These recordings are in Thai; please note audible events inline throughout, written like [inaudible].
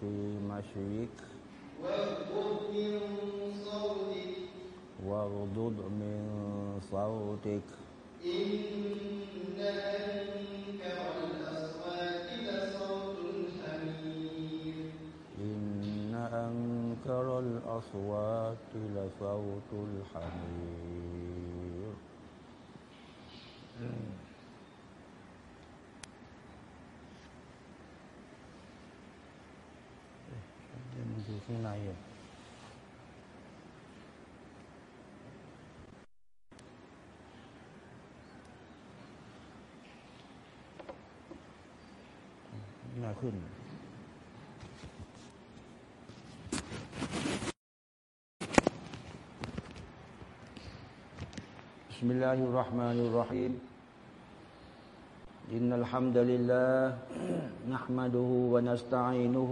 في مشيك واغضض من صوتك. من صوتك إن أنكر الأصوات لصوت الحمير إن أنكر الأصوات لصوت الحمير. มันอยู่ข้างในอ่ะ น่าขึ้น بسم الله الرحمن الرحيم إن الحمد لله نحمده ونستعينه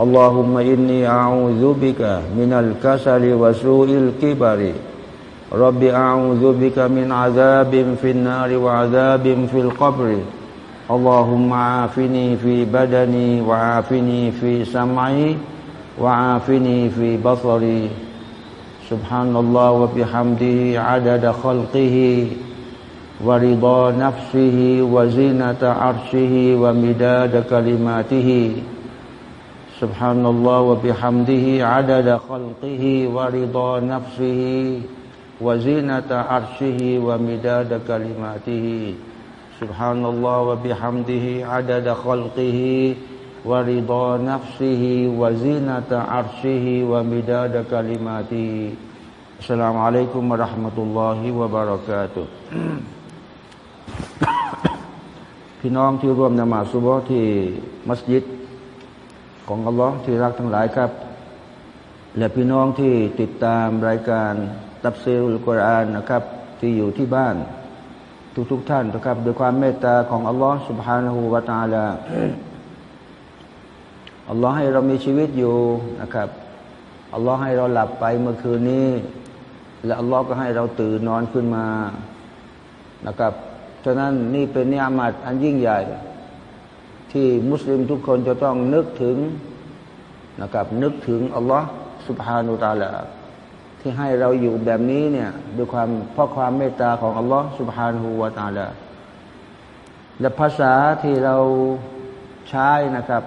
اللهم إني أعوذ بك من الكسل وسوء الكبر. رب أعوذ بك من عذاب في النار وعذاب في القبر. اللهم عافني في بدني وعافني في سمعي وعافني في بصري. سبحان الله وبحمده عدد خلقه ورضا نفسه وزينة عرشه ومداد كلماته. سبحان الله وبحمده عدد خلقه ورضا نفسه وزينة عرشه ومداد كلماته سبحان الله وبحمده عدد خلقه ورضا نفسه وزينة عرشه ومداد كلماته السلام عليكم ورحمة الله وبركاته [coughs] พี่น้องที่ร่วมนมาสุบฮ์ที่มัสยิด ของอัลลอฮ์ที่รักทั้งหลายครับ และพี่น้องที่ติดตามรายการตับเซลุลกุรอานนะครับ ที่อยู่ที่บ้าน ทุกทุกท่านนะครับด้วยความเมตตาของอัลลอฮ์ سبحانه และ تعالى อัลลอฮ์ให้เรามีชีวิตอยู่นะครับอัลลอฮ์ให้เราหลับไปเมื่อคืนนี้ และอัลลอฮ์ก็ให้เราตื่นนอนขึ้นมานะครับฉะนั้นนี่เป็นนิยามัดอันยิ่งใหญ่ ที่มุสลิมทุกคนจะต้องนึกถึงนะครับนึกถึงอัลลอฮ์สุบฮานุตาลาที่ให้เราอยู่แบบนี้เนี่ยด้วยความเพราะความเมตตาของอัลลอฮ์สุบฮานูวาตาลาและภาษาที่เราใช้นะครับ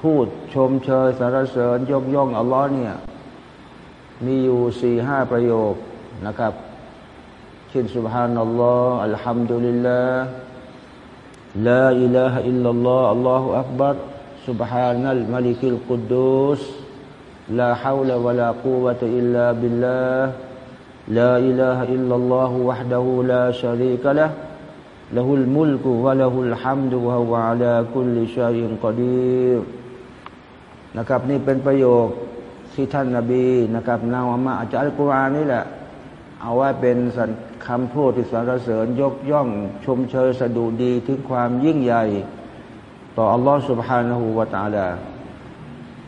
พูดชมเชยสรรเสริญยกย่องอัลลอฮ์เนี่ยมีอยู่สี่ห้าประโยคนะครับเช่นสุบฮานัลลอฮ์อัลฮัมดุลิลลาห์ لا إله إلا الله الله أكبر سبحان الملك القدوس لا حول ولا قوة إلا بالله لا إله إلا الله وحده لا شريك له له الملك وله الحمد وهو على كل شيء قدير. นะครับนี่เป็นประโยคที่ท่านนาบีนะครับนำมาจากอัลกุรอานนี่แหละเอาไว้เป็นสัญ คำพูดที่สรรเสริญยกย่อง ชมเชยสดุดีถึงความยิ่งใหญ่ ต่ออัลลอฮ์ سبحانه และ تعالى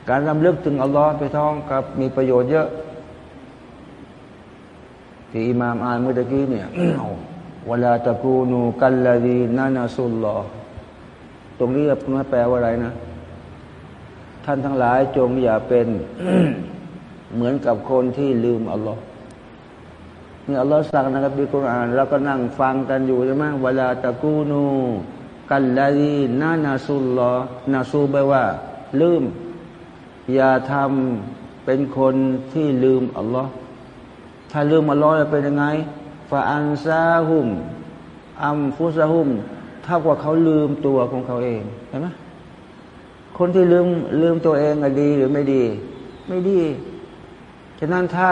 การรำลึกถึงอัลลอฮ์ไปท้องกับมีประโยชน์เยอะ ที่อิมามอ่านเมื่อกี้เนี่ย วลาตะกูนูกัลลาดีนานาสุลลอตรงนี้แปลว่าอะไรนะ ท่านทั้งหลายจงอย่าเป็น เหมือนกับคนที่ลืมอัลลอฮ์ นี่อัลลอฮ์สั่งนะครับดีกุรอานเราก็นั่งฟังกันอยู่ใช่ไหมเวลาตะกูนู กัลลาดีนานาสุลลอนาซูแปลว่า ลืม อย่าทำเป็นคนที่ลืมอัลลอฮ์ถ้าลืมอัลลอฮ์จะเป็นยังไงฟาอันซาฮุมอัมฟุซาฮุมเท่ากับเขาลืมตัวของเขาเองเห็นไหมคนที่ลืมลืมตัวเองดีหรือไม่ดี ไม่ดี ฉะนั้นถ้า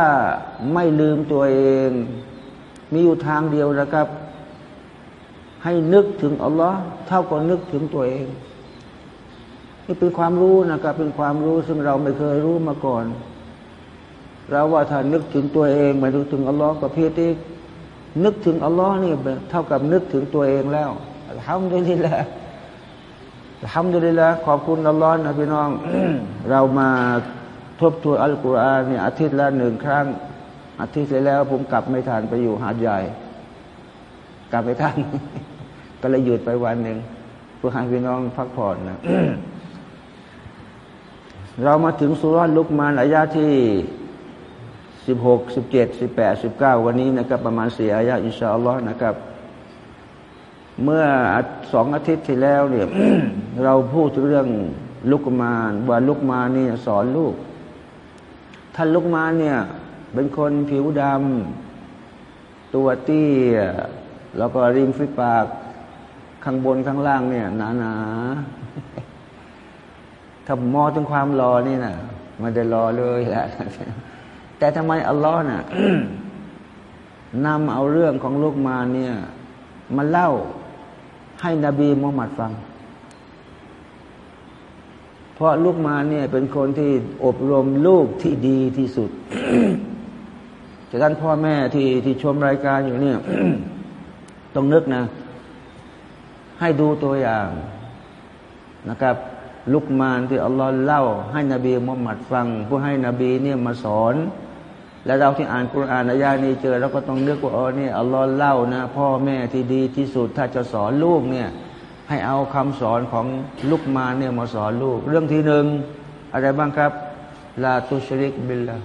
ไม่ลืมตัวเอง มีอยู่ทางเดียวนะครับ ให้นึกถึงอัลลอฮ์เท่ากับนึกถึงตัวเอง นี่เป็นความรู้นะครับ เป็นความรู้ซึ่งเราไม่เคยรู้มาก่อน เราว่าถ้านึกถึงตัวเองหมายถึงถึงอัลลอฮ์ประเภทที่นึกถึงอัลลอฮ์นี่เท่ากับนึกถึงตัวเองแล้วทำด้วยนี่แหละทำด้วยนี่แหละขอบคุณอัลลอฮ์นะพี่น้อง เรามา ทบทวนอัลกุรอานเนี่ยอาทิตย์ละหนึ่งครั้ง อาทิตย์ที่แล้ว ผมกลับไม่ทันไปอยู่หาดใหญ่ กลับไปทันก็เลยหยุดไปวันหนึ่งเพื่อให้พี่น้องพักผ่อนนะเรามาถึงสุรลุกมานอายาที่สิบหกสิบเจ็ดสิบแปดสิบเก้าวันนี้นะครับ ประมาณสี่อายะอินชาอัลลอฮ์นะครับ เมื่อสองอาทิตย์ที่แล้วเนี่ยเราพูดถึงเรื่องลุกมานว่าลุกมานี่สอนลูก ท่านลุกมานเนี่ย เป็นคนผิวดำตัวเตี้ยแล้วก็ริมฝีปาก ข้างบนข้างล่างเนี่ย หนาหนาถ้ามอถึงความรอนี่นะมันได้รอเลยแหละแต่ทำไมอัลลอฮ์น่ะนำเอาเรื่องของลูกมาเนี่ยมาเล่าให้นบีมุฮัมมัดฟัง ราะลูกมาเนี่ยเป็นคนที่อบรมลูกที่ดีที่สุดจากนั้นพ่อแม่ที่ที่ชมรายการอยู่เนี่ยต้องนึกนะ ให้ดูตัวอย่างนะครับ ลุกมานที่อัลลอฮ์เล่า ให้นบีมุฮัมมัดฟังเพื่อให้นบีเนี่ยมาสอน แล้วเราที่อ่านกุรอานอายานี้เจอเราก็ต้องนึกว่าอ๋อนี่ยอัลลอฮ์เล่านะ พ่อแม่ที่ดีที่สุดถ้าจะสอนลูกเนี่ย ให้เอาคำสอนของลุกมาเนี่ยมาสอนลูก เรื่องที่หนึ่งอะไรบ้างครับลาตุชริกบิลละ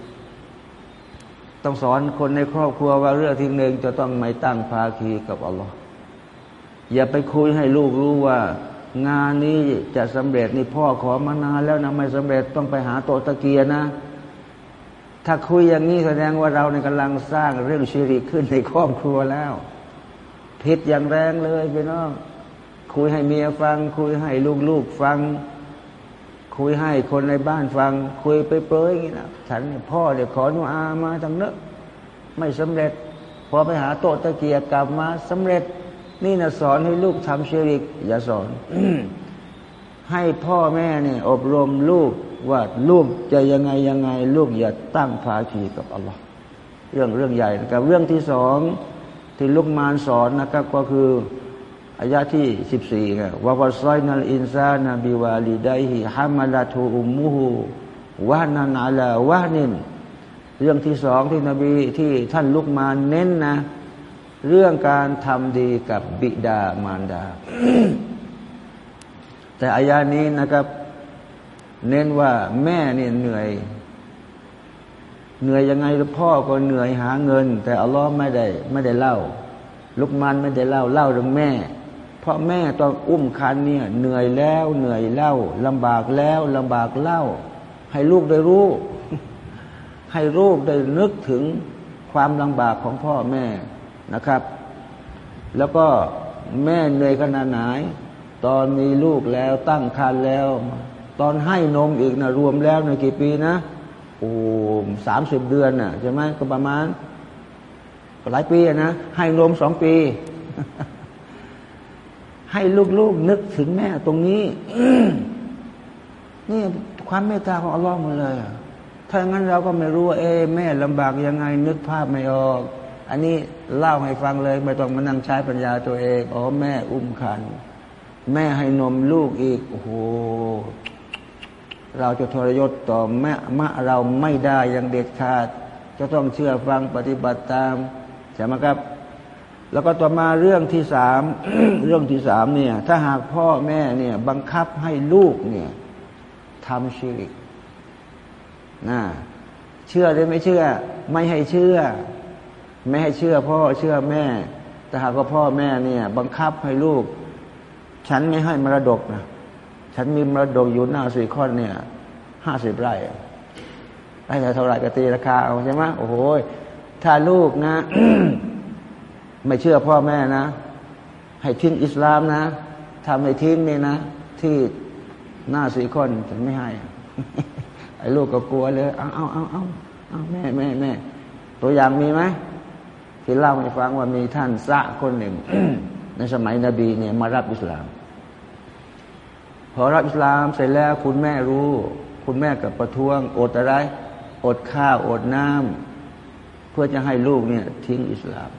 ต้องสอนคนในครอบครัวว่าเรื่องที่หนึ่งจะต้องไม่ตั้งภาคีกับอัลลอฮ์อย่าไปคุยให้ลูกรู้ว่า งานนี้จะสำเร็จนี่พ่อขอมานานแล้วนะไม่สำเร็จต้องไปหาโตตะเกียนะ ถ้าคุยอย่างนี้แสดงว่าเราในกำลังสร้างเรื่องชีริกขึ้นในครอบครัวแล้ว ผิดอย่างแรงเลยพี่น้อง คุยให้เมียฟัง คุยให้ลูกๆฟัง คุยให้คนในบ้านฟัง คุยไปเปรยอย่างนี้นะฉันเนี่ยพ่อเดี๋ยวขออนุอามาทางเนอะไม่สำเร็จ พอไปหาโตตะเกียกลับมาสำเร็จ นี่นะสอนให้ลูกทำชีริก อย่าสอนให้พ่อแม่เนี่ยอบรมลูกว่าลูกจะยังไงยังไง ลูกอย่าตั้งภาคีกับอัลลอฮ์เรื่องเรื่องใหญ่นะครับ เรื่องที่สองที่ลูกมารสอนนะครับก็คือ อายะที่สิบสี่นะวะวัซอยนัลอินซานาบิวาลิดัยฮิฮามาลาทูอุมมุฮูวะนันอาลาวะนินเรื่องที่สองที่นบีที่ท่านลุกมาเน้นนะ เรื่องการทำดีกับบิดามารดา แต่อายานี้นะครับ เน้นว่าแม่เนี่ยเหนื่อย เหนื่อยยังไงพ่อก็เหนื่อยหาเงิน แต่อัลลอฮ์ไม่ได้ไม่ได้เล่า ลุกมันไม่ได้เล่าเล่าเรื่องแม่ ราะแม่ตอนอุ้มคันเนี่ยเหนื่อยแล้วเหนื่อยเล่าลำบากแล้วลำบากเล่า ให้ลูกได้รู้ ให้ลูกได้นึกถึงความลำบากของพ่อแม่นะครับ แล้วก็แม่เหนื่อยขนาดไหน ตอนมีลูกแล้วตั้งครรภ์แล้ว ตอนให้นมอีกนะรวมแล้วในกี่ปีนะโอ้สามสิบเดือนน่ะใช่ไหมก็ประมาณหลายปีนะให้นมสองปี ให้ลูกๆนึกถึงแม่ตรงนี้นี่ความเมตตาของอัลลอฮ์หมดเลยถ้าอย่างนั้นเราก็ไม่รู้ว่าเอ๊แม่ลำบากยังไง นึกภาพไม่ออก อันนี้เล่าให้ฟังเลย ไม่ต้องมานั่งใช้ปัญญาตัวเองอ๋อแม่อุ้มขัน แม่ให้นมลูกอีกโอ้โหเราจะทรยศต่อแม่มะเราไม่ได้อย่างเด็ดขาด จะต้องเชื่อฟังปฏิบัติตามใช่ไหมครับ แล้วก็ต่อมาเรื่องที่สามเรื่องที่สามเนี่ย ถ้าหากพ่อแม่เนี่ย บังคับให้ลูกเนี่ยทำชีริกนะเชื่อหรือไม่เชื่อ ไม่ให้เชื่อ ไม่ให้เชื่อพ่อเชื่อแม่ แต่หากว่าพ่อแม่เนี่ย บังคับให้ลูก ฉันไม่ให้มรดกนะฉันมีมรดกอยู่หน้าสี่ข้อเนี่ยห้าสิบไร่ไร่เท่าไรก็ตีราคาเอาใช่ไหมโอ้โหถ้าลูกนะ ไม่เชื่อพ่อแม่นะ ให้ทิ้งอิสลามนะถ้าไม่ทิ้งนี่นะ ที่หน้าสีคนฉันไม่ให้ไอ้ลูกก็กลัวเลย เอาเอาเอาเอาเอาแม่แม่แม่ตัวอย่างมีไหมที่เล่าให้ฟังว่ามีท่านสะคนหนึ่ง ในสมัยนบีเนี่ยมารับอิสลาม พอรับอิสลามเสร็จแล้วคุณแม่รู้ คุณแม่กับประท้วง อดอะไร อดข้าวอดน้ำเพื่อจะให้ลูกเนี่ยทิ้งอิสลาม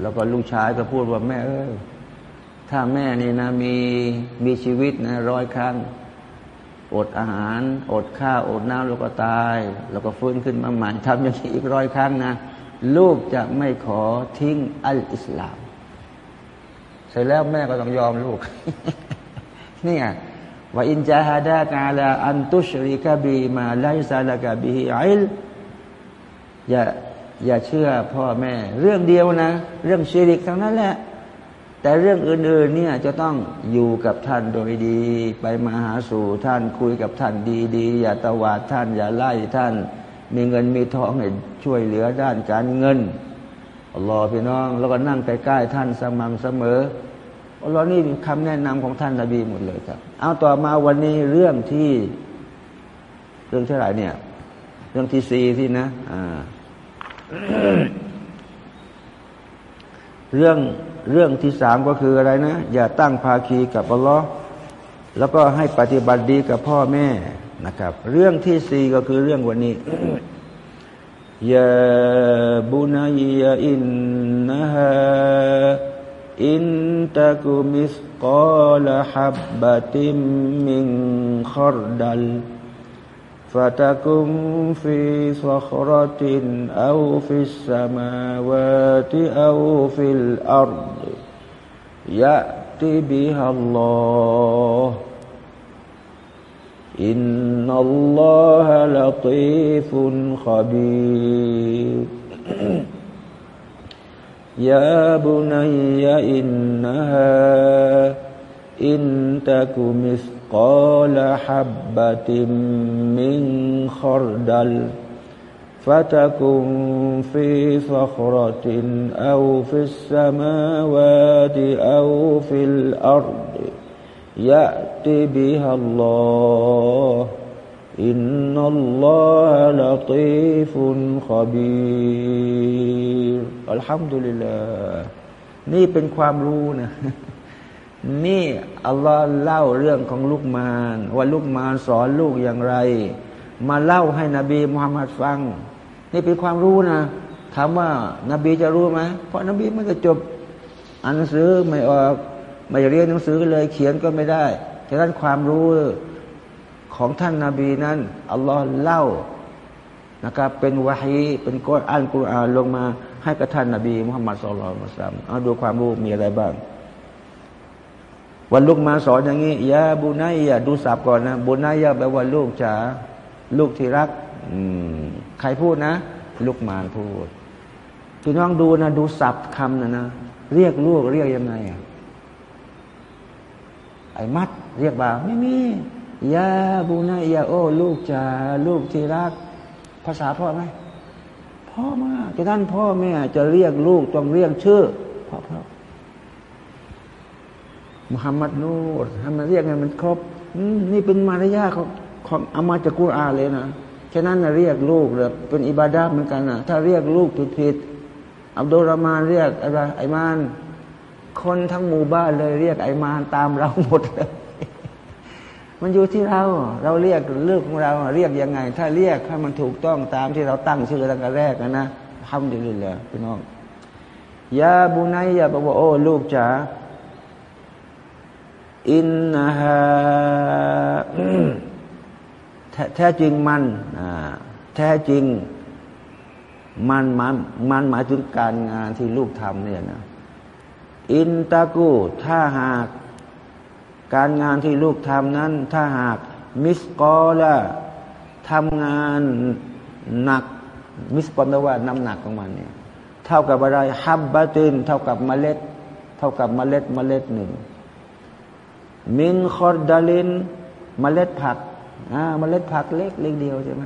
แล้วก็ลูกชายก็พูดว่าแม่เอ้ยถ้าแม่นี่นะมีมีชีวิตนะร้อยครั้ง อดอาหาร อดข้าวอดน้ำแล้วก็ตาย แล้วก็ฟื้นขึ้นมาใหม่ทำอย่างนี้อีกร้อยครั้งนะลูกจะไม่ขอทิ้งอัลอิสลามเสร็จแล้วแม่ก็ต้องยอมลูกนี่ว่าอินจาฮาดากาลาอันตุชริกะบีมาไลซาลกะบีอิลอย่า อย่าเชื่อพ่อแม่ เรื่องเดียวนะ เรื่องชีริกทั้งนั้นแหละ แต่เรื่องอื่นๆเนี่ยจะต้องอยู่กับท่านโดยดี ไปมาหาสู่ท่านคุยกับท่านดีๆ อย่าตวาดท่าน อย่าไล่ท่าน มีเงินมีทองให้ช่วยเหลือด้านการเงินอัลลอฮ์พี่น้อง แล้วก็นั่งใกล้ๆท่านสม่ำเสมออัลลอฮ์นี่คำแนะนำของท่านนบีหมดเลยครับ เอาต่อมาวันนี้เรื่องที่ เรื่องเท่าไหร่เนี่ย เรื่องที่สี่ที่นะ อ่า เรื่องเรื่องที่สามก็คืออะไรนะ อย่าตั้งภาคีกับอัลลอฮ์แล้วก็ให้ปฏิบัติดีกับพ่อแม่นะครับ เรื่องที่สี่ก็คือเรื่องวันนี้ยาบุนัยยาอินนะฮะอินตะกุมิสกาลฮับบะติมมิงขรดัล فتكن في صخرة أو في السماوات أو في الأرض يأت بها الله إن الله لطيف خبير [clears throat] يا بني إنها إن تك مثقال حبة من خردل فتكن في صخرة أو في السماوات أو في الأرض يأت بها الله إن الله لطيف خبير الحمد لله นี่เป็นความรู้นะ นี่อัลลอฮ์เล่าเรื่องของลูกมารว่าลูกมารสอนลูกอย่างไร มาเล่าให้นบีมุฮัมมัดฟัง นี่เป็นความรู้นะถามว่านาบีจะรู้ไหมเพราะนบีไม่ก็จบอ่านหนังสือไม่ออกไม่เรียนหนังสือเลยเขียนก็ไม่ได้ฉะนั้นความรู้ของท่านนาบีนั้นอัลลอฮ์เล่านะครับเป็นวาฮีเป็นกออันกุรอานลงมาให้กับท่านนาบีมุฮัมมัดสุลลัลมุสลัมเอาดูความรู้มีอะไรบ้าง วันลูกมาสอนอย่างนี้ยาบุนายาดูสับก่อนนะบุนายาแปลว่าลูกจ๋าลูกที่รัก อืมใครพูดนะ ลูกมาพูดพี่น้องดูนะ ดูสับคำนะนะเรียกลูกเรียกยังไงอะไอ้มัด เรียกบ่าไม่มียาบุนายาโอ้ลูกจ๋าลูกที่รัก ภาษาพ่อไหมพ่อมากท่านพ่อแม่จะเรียกลูกต้องเรียกชื่อพ่อพ่อ มุฮัมมัดนูรทำมาเรียกไงมันครบนี่เป็นมารยาของของอามาจากกุรอานเลยนะฉะนั้นนะเรียกลูกเลยเป็นอิบาดาเหมือนกันนะถ้าเรียกลูกผิดผิดอับดุลรามานเรียกอะไรไอมาน คนทั้งหมู่บ้านเลยเรียกไอมานตามเราหมดเลยมันอยู่ที่เรา เราเรียกเลือกของเราเรียกยังไง ถ้าเรียกให้มันถูกต้องตามที่เราตั้งชื่อตั้งแต่แรกนะนะทำดีเลยพี่น้องยาบุนัยยาบอกว่าโอ้ลูกจ๋า อินนะฮะแท้จริงมันแท้จริงมันมันมันหมายถึงการงานที่ลูกทำเนี่ยนะอินตะกูถ้าหากการงานที่ลูกทำนั้น ถ้าหากمثقال ทำงานหนัก مثقال แปลว่าน้ำหนักของมันเนี่ย เท่ากับอะไรฮับบะตินเท่ากับเมล็ด เท่ากับเมล็ดเมล็ดหนึ่ง من خردل เมล็ดผักอ่าเมล็ดผักเล็กเล็กเดียวใช่ไหม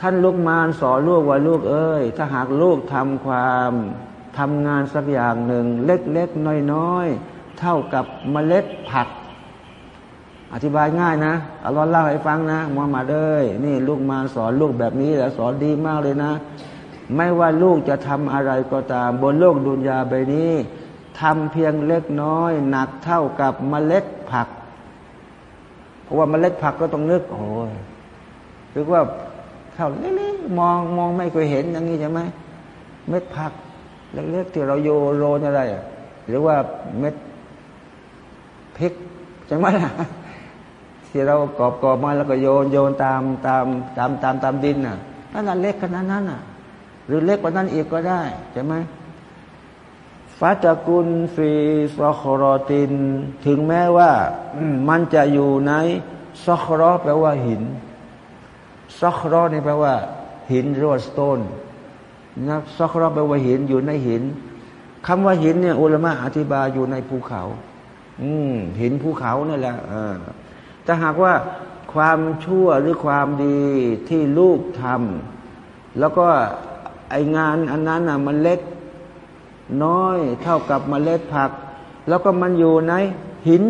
ท่านลูกมารสอนลูกว่าลูกเอ้ย ถ้าหากลูกทำความทำงานสักอย่างหนึ่ง เล็กๆน้อยๆ เท่ากับเมล็ดผัก อธิบายง่ายนะเอัลอฮ์เล่าให้ฟังนะมุฮัมมัดเอ้ยนี่ลูกมารสอนลูกแบบนี้แหละสอนดีมากเลยนะ ไม่ว่าลูกจะทำอะไรก็ตาม บนโลกดุนยาใบนี้ ทำเพียงเล็กน้อย หนักเท่ากับเมล็ดผัก เพราะว่าเมล็ดผักก็ต้องนึกโอ้ยหรือว่าเข้าเล็กๆมองมองไม่เคยเห็นอย่างนี้ใช่ไหมเม็ดผักเล็กๆที่เราโยโรนอะไรหรือว่าเม็ดพริกใช่ไหมล่ะที่เรากรอบกรอบมาแล้วก็โยนโยนตามตามตามตามตามดินน่ะนั่นเล็กขนาดนั้นน่ะ หรือเล็กกว่านั้นอีกก็ได้ใช่ไหม ฟาตะกุลฟีซครอติน ถึงแม้ว่ามันจะอยู่ในซครอแปลว่าหินซอกรอนี่แปลว่า หินหรือว่าสโตนนะซอกรอแปลว่าหินอยู่ในหินคำว่าหินเนี่ยอุลมะอธิบายอยู่ในภูเขา อืมหินภูเขานั่นแหละถ้าหากว่าความชั่วหรือความดีที่ลูกทำแล้วก็ไองานอันนั้นอะมันเล็ก น้อยเท่ากับมเมล็ดผัก แล้วก็มันอยู่ในหิน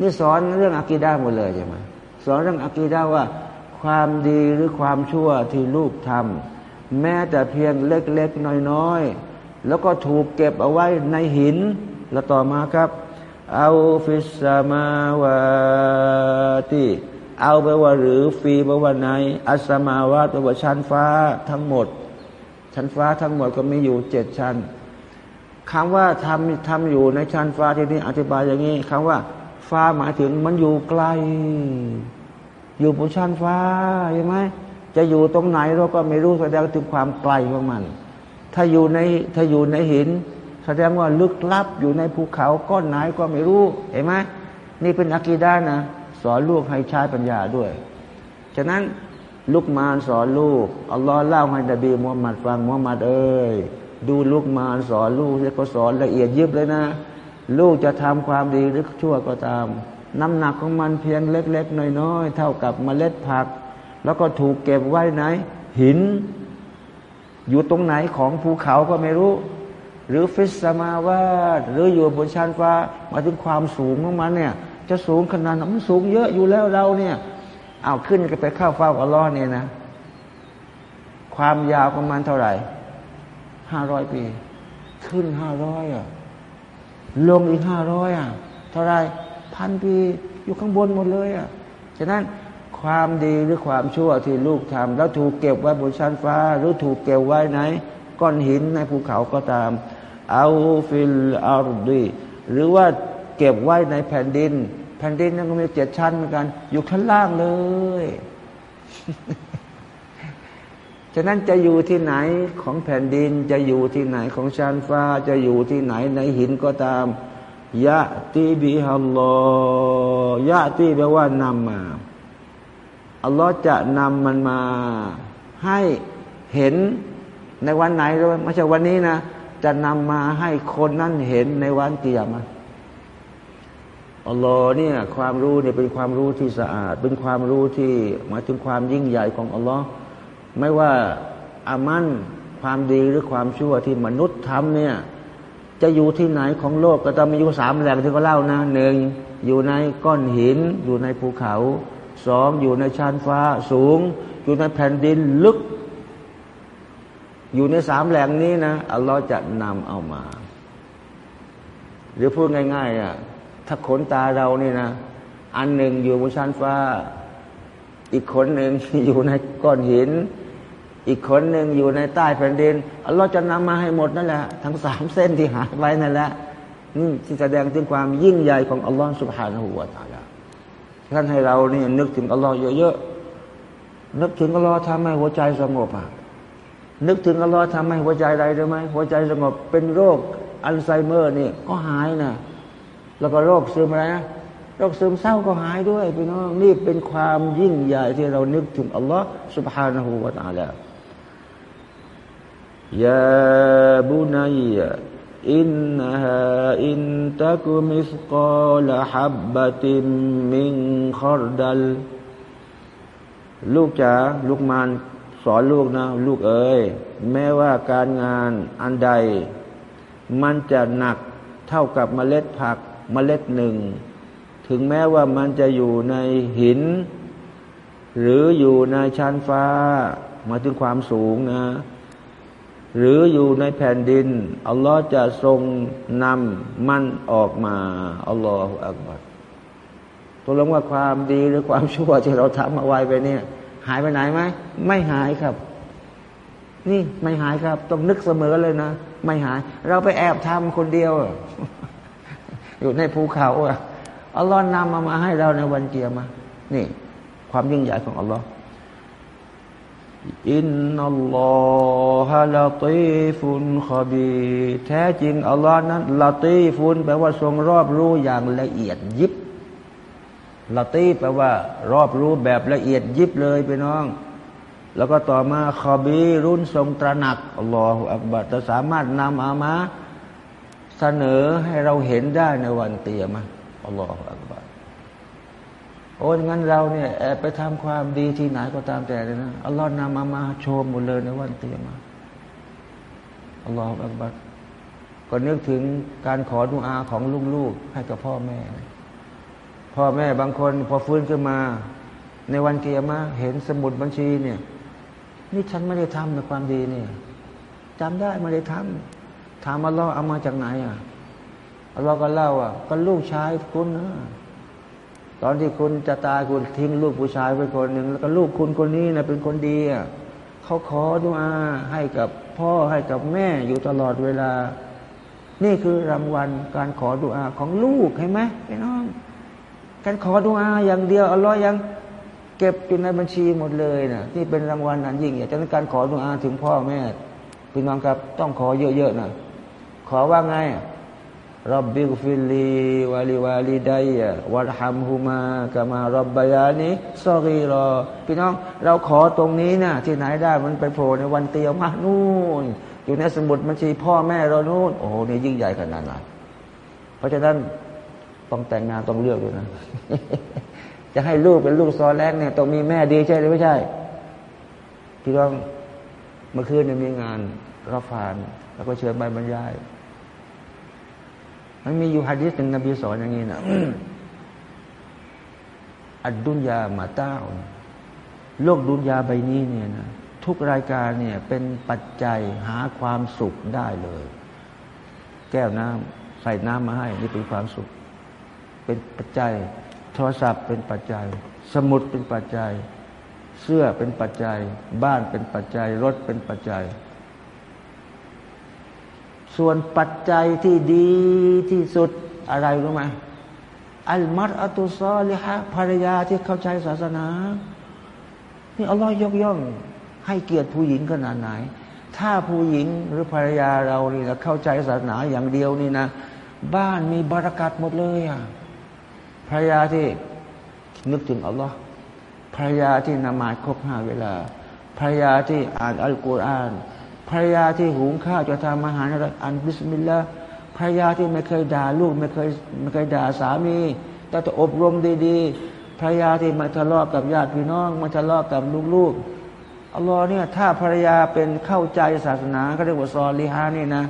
นี่สอนเรื่องอากีดาหมดเลยใช่ไหมสอนเรื่องอักีดาว่า ความดีหรือความชั่วที่ลูกทำแม้แต่เพียงเล็กๆน้อยๆแล้วก็ถูกเก็บเอาไว้ในหิน แล้วต่อมาครับเอาฟิสมาวาติเอาไปว่าหรือฟีไปว่าในอัสมาวาตว่าชั้นฟ้าทั้งหมด ชั้นฟ้าทั้งหมดก็มีอยู่เจ็ดชั้นคำว่าทำทำอยู่ในชั้นฟ้าที่นี้อธิบายอย่างนี้คำว่า ฟ้าหมายถึงมันอยู่ไกล อยู่บนชั้นฟ้าใช่ไหมจะอยู่ตรงไหนเราก็ไม่รู้แสดงถึงความไกลของมัน ถ้าอยู่ในถ้าอยู่ในหิน แสดงว่าลึกลับอยู่ในภูเขาก้อนไหนก็ไม่รู้เห็นไหมนี่เป็นอากีดานะ สอนลูกให้ใช้ปัญญาด้วย ฉะนั้น ลูกมารสอนลูกอัลลอฮ์เล่าให้นบีมุฮัมมัดฟังมุฮัมมัดเอ้ยดูลูกมารสอนลูกแล้วก็สอนละเอียดยิบเลยนะ ลูกจะทำความดีหรือชั่วก็ตาม น้ำหนักของมันเพียงเล็ก ๆ น้อยๆเท่ากับเมล็ดผัก แล้วก็ถูกเก็บไว้ไหน หิน อยู่ตรงไหนของภูเขาก็ไม่รู้ หรือฟิสมาวาดหรืออยู่บนชั้นฟ้ามาถึงความสูงของมันเนี่ย จะสูงขนาดนั้นมันสูงเยอะอยู่แล้วเราเนี่ย เอาขึ้นไปเข้าเฝ้าอัลลอฮ์เนี่ยนะ ความยาวของมันเท่าไหร่ห้าร้อยปี ขึ้นห้าร้อยอะลงอีกห้าร้อยอะ เท่าไรพันปีอยู่ข้างบนหมดเลยอะฉะนั้นความดีหรือความชั่วที่ลูกทำแล้วถูกเก็บไว้บนชั้นฟ้า หรือถูกเก็บไว้ในก้อนหินในภูเขาก็ตาม أو في الأرض หรือว่าเก็บไว้ในแผ่นดิน แผ่นดินนั้นก็มีเจ็ดชั้นเหมือนกัน อยู่ชั้นล่างเลยฉะนั้นจะอยู่ที่ไหนของแผ่นดินจะอยู่ที่ไหนของชั้นฟ้า จะอยู่ที่ไหนในหินก็ตามยะตีบิฮัลลอยะตีแปลว่านำมาอัลลอฮ์จะนำมันมา ให้เห็นในวันไหนไม่ใช่วันนี้นะ จะนำมาให้คนนั้นเห็นในวันเกียรติ อัลลอฮ์เนี่ยความรู้เนี่ยเป็นความรู้ที่สะอาด เป็นความรู้ที่หมายถึงความยิ่งใหญ่ของอัลลอฮ์ไม่ว่าอามันความดีหรือความชั่วที่มนุษย์ทำเนี่ยจะอยู่ที่ไหนของโลกก็ต้องมีอยู่สามแหล่งที่เขาเล่านะหนึ่งอยู่ในก้อนหิน อยู่ในภูเขาสองอยู่ในชานฟ้าสูง อยู่ในแผ่นดินลึก อยู่ในสามแหล่งนี้นะอัลลอฮ์จะนำเอามา หรือพูดง่ายๆอะ ถ้าขนตาเรานี่นะ อันหนึ่งอยู่บนชั้นฟ้า อีกคนหนึ่งอยู่ในก้อนหิน อีกคนหนึ่งอยู่ในใต้แผ่นดินอัลลอฮ์จะนำมาให้หมดนั่นแหละทั้งสามเส้นที่หายไว้นั่นแหละนี่ที่แสดงถึงความยิ่งใหญ่ของอัลลอฮ์สุบฮานาหูวาตาลาท่านให้เรานี่นึกถึงอัลลอฮ์เยอะๆนึกถึงอัลลอฮ์ทำให้หัวใจสงบอะนึกถึงอัลลอฮ์ทำให้หัวใจอะไรได้ไหมหัวใจสงบเป็นโรคอัลไซเมอร์นี่ก็หายนะ แล้วก็โรคซึมอะไรนะโรคซึมเศร้าก็หายด้วยพี่น้องนี่เป็นความยิ่งใหญ่ที่เรานึกถึงอัลลอฮ์ سبحانه และ تعالى ยาบุนัยอินนาฮาอินตักมิสกาลฮับบัติมมิงคอรดัลลูกจ๋าลูกมานสอนลูกนะ ลูกเอ๋ยแม้ว่าการงานอันใด มันจะหนักเท่ากับเมล็ดผัก เมล็ดหนึ่ง ถึงแม้ว่ามันจะอยู่ในหิน หรืออยู่ในชั้นฟ้ามาถึงความสูงนะ หรืออยู่ในแผ่นดิน อัลลอฮ์จะทรงนำมันออกมา อัลลอฮฺอักบัรตัวลงว่าความดีหรือความชั่วที่เราทำเอาไว้ไปเนี่ย หายไปไหนไหมไม่หายครับ นี่ไม่หายครับ ต้องนึกเสมอเลยนะ ไม่หาย เราไปแอบทำคนเดียว อยู่ในภูเขาอัลลอฮ์นำมามาให้เราในวันเกียรมานี่ ความยิ่งใหญ่ของอัลลอฮ์อินนัลลอฮะลาตีฟุนขบีแท้จริงอัลลอฮ์นั้นลาตีฟุนแปลว่าทรงรอบรู้อย่างละเอียดยิบลาตีแปลว่า รอบรู้แบบละเอียดยิบเลยไปน้อง แล้วก็ต่อมาขบีรุ่นทรงตระหนักอัลลอฮฺอักบัรจะสามารถนำอามา เสนอให้เราเห็นได้ในวันเตียมาอัลลอฮฺอักบัรโอ้ยงั้นเราเนี่ยแอบไปทำความดีที่ไหนก็ตามแต่เลยนะอัลลอฮ์นำมามาโชว์หมดเลยในวันเตียมาอัลลอฮฺอักบัรก็นึกถึงการขอดุอาของลูกๆให้กับพ่อแม่ พ่อแม่บางคนพอฟื้นขึ้นมา ในวันเกียรมาเห็นสมุดบัญชีเนี่ย นี่ฉันไม่ได้ทำในความดีเนี่ยจำได้ไม่ได้ทำ ถามอัลลอฮ์เอามาจากไหนอะอัลลอฮ์ก็เล่าอะก็ลูกชายคุณนะตอนที่คุณจะตายคุณทิ้งลูกผู้ชายไปคนหนึ่งแล้วก็ลูกคุณคนนี้นะเป็นคนดีอะเขาขอดุอาให้กับพ่อให้กับแม่อยู่ตลอดเวลา นี่คือรางวัลการขอดุอาของลูกเห็นไหมพี่น้อง การขอดุอาอย่างเดียวอัลลอฮ์ยังเก็บอยู่ในบัญชีหมดเลยนะนี่เป็นรางวัลอันยิ่งใหญ่ฉะนั้นการขอดุอาถึงพ่อแม่พี่น้องครับต้องขอเยอะๆนะ ขอว่าไงرب اغفر لي ولوالدي وارحمهما كما ربياني صغيرا พี่น้อง เราขอตรงนี้นะที่ไหนได้มันไปโผล่ในวันกิยามะฮ์นู่น อยู่ในสมุดบัญชีพ่อแม่เรานู่น โอ้โหนี่ยิ่งใหญ่ขนาดนั้นเพราะฉะนั้นต้องแต่งงานต้องเลือกด้วยนะ จะให้ลูกเป็นลูกซอแรกเนี่ยต้องมีแม่ดีใช่หรือไม่ใช่ พี่น้องเมื่อคืนเนี่ยมีงานรับฟาน แล้วก็เชิญไปบรรยาย มันมีอยู่ฮะดีษหนึ่งนบีสอนอย่างนี้นะอัดดุนยามาต้าโลกดุนยาใบนี้เนี่ยนะทุกรายการเนี่ยเป็นปัจจัยหาความสุขได้เลย แก้วน้ำใส่น้ำมาให้ นี่เป็นความสุข เป็นปัจจัย โทรศัพท์เป็นปัจจัย สมุดเป็นปัจจัย เสื้อเป็นปัจจัย บ้านเป็นปัจจัย รถเป็นปัจจัย ส่วนปัจจัยที่ดีที่สุดอะไรรู้ไหมอัลมัตอัตุซอลิฮะภรรยาที่เข้าใจศาสนา นี่อัลลอฮ์ยกย่อง ให้เกียรติผู้หญิงขนาดไหน ถ้าผู้หญิงหรือภรรยาเรานี่นะเข้าใจศาสนาอย่างเดียวนี่นะ บ้านมีบารักัดหมดเลยอะภรรยาที่นึกถึงอัลลอฮ์ภรรยาที่นมาดครบห้าเวลา ภรรยาที่อ่านอัลกุรอาน ภรรยาที่หุงข้าวจะทำอาหารอะไรอันบิสมิลลาห์ภรรยาที่ไม่เคยด่าลูกไม่เคยไม่เคยด่าสามีแต่จะอบรมดีๆภรรยาที่มาทะเลาะกับญาติพี่น้องมาทะเลาะกับลูกๆอัลลอฮ์เนี่ยถ้าภรรยาเป็นเข้าใจศาสนาก็เรียกว่าซอลีฮานี่นะ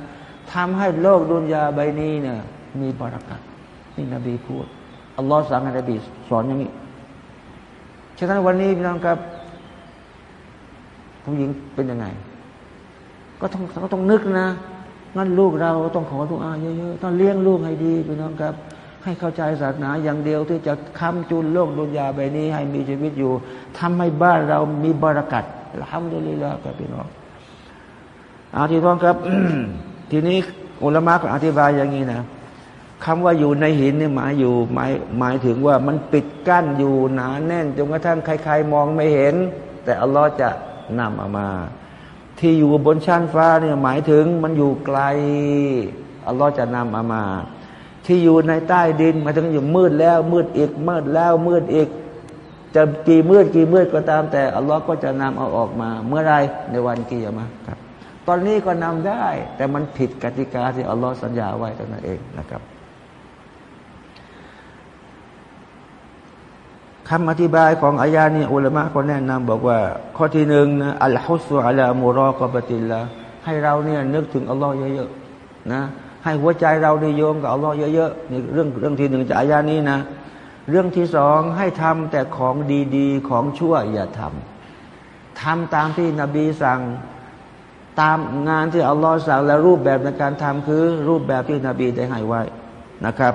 ทำให้โลกดุนยาใบนี้เนี่ยมีบารักัตนี่นบีพูดอัลลอฮ์สั่งให้นบีสอนอย่างนี้ฉะนั้นวันนี้พี่น้องครับผู้หญิงเป็นยังไง ก็ต้องก็ต้องนึกนะงั้นลูกเราต้องขอทุกอาเยอะๆต้องเลี้ยงลูกให้ดีพี่น้องครับ ให้เข้าใจศาสนาอย่างเดียวที่จะค้ำจุนโลกดุนยาใบนี้ ให้มีชีวิตอยู่ทำให้บ้านเรามีบารักัดทำด้วยละครับพี่น้องอาทิตย์ท้องครับ ทีนี้อุลมะก็อธิบายอย่างนี้นะคำว่าอยู่ในหินนี่หมายอยู่หมายหมายถึงว่ามันปิดกั้นอยู่หนาแน่นจนกระทั่งใครๆมองไม่เห็น แต่อัลลอฮ์จะนำเอามา ที่อยู่บนชั้นฟ้าเนี่ยหมายถึงมันอยู่ไกลอัลลอฮ์จะนำเอามา ที่อยู่ในใต้ดินหมายถึงอยู่มืดแล้ว มืดอีกมืดแล้วมืดอีก จะกี่มืดกี่มืดก็ตาม แต่อัลลอฮ์ก็จะนำเอาออกมา เมื่อไรในวันกิยามะครับ ตอนนี้ก็นำได้ แต่มันผิดกติกาที่อัลลอฮ์สัญญาไว้ตรงนั้นเองนะครับ คำอธิบายของอายานี้อุลามะก็แนะนำบอกว่า ข้อที่หนึ่งนะอัลฮุสุอัลามุรอกบติลละให้เราเนี่ยนึกถึงอัลลอฮ์เยอะๆนะให้หัวใจเราได้โยมกับอัลลอฮ์เยอะๆนี่เรื่องเรื่องที่หนึ่งจากอายานี้นะ เรื่องที่สองให้ทำแต่ของดีๆ ของชั่วอย่าทำทำตามที่นบีสั่งตามงานที่อัลลอฮ์สั่งและรูปแบบในการทำคือรูปแบบที่นบีได้ให้ไว้นะครับ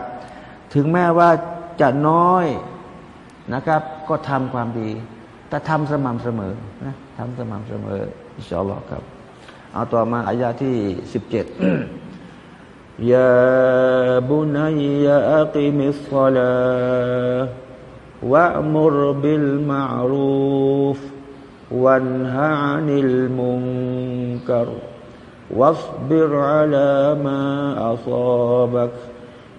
ถึงแม้ว่าจะน้อย นะครับ ก็ทำความดี แต่ทำสม่ำเสมอนะทำสม่ำเสมออินชาอัลลอฮ์ครับ เอาต่อมาอายาที่สิบเจ็ดยาบุนัยยาอักิมิสซาลาวะมุรบิลมารูฟวันฮะอานิลมุนกัร واصبر على ما أصابك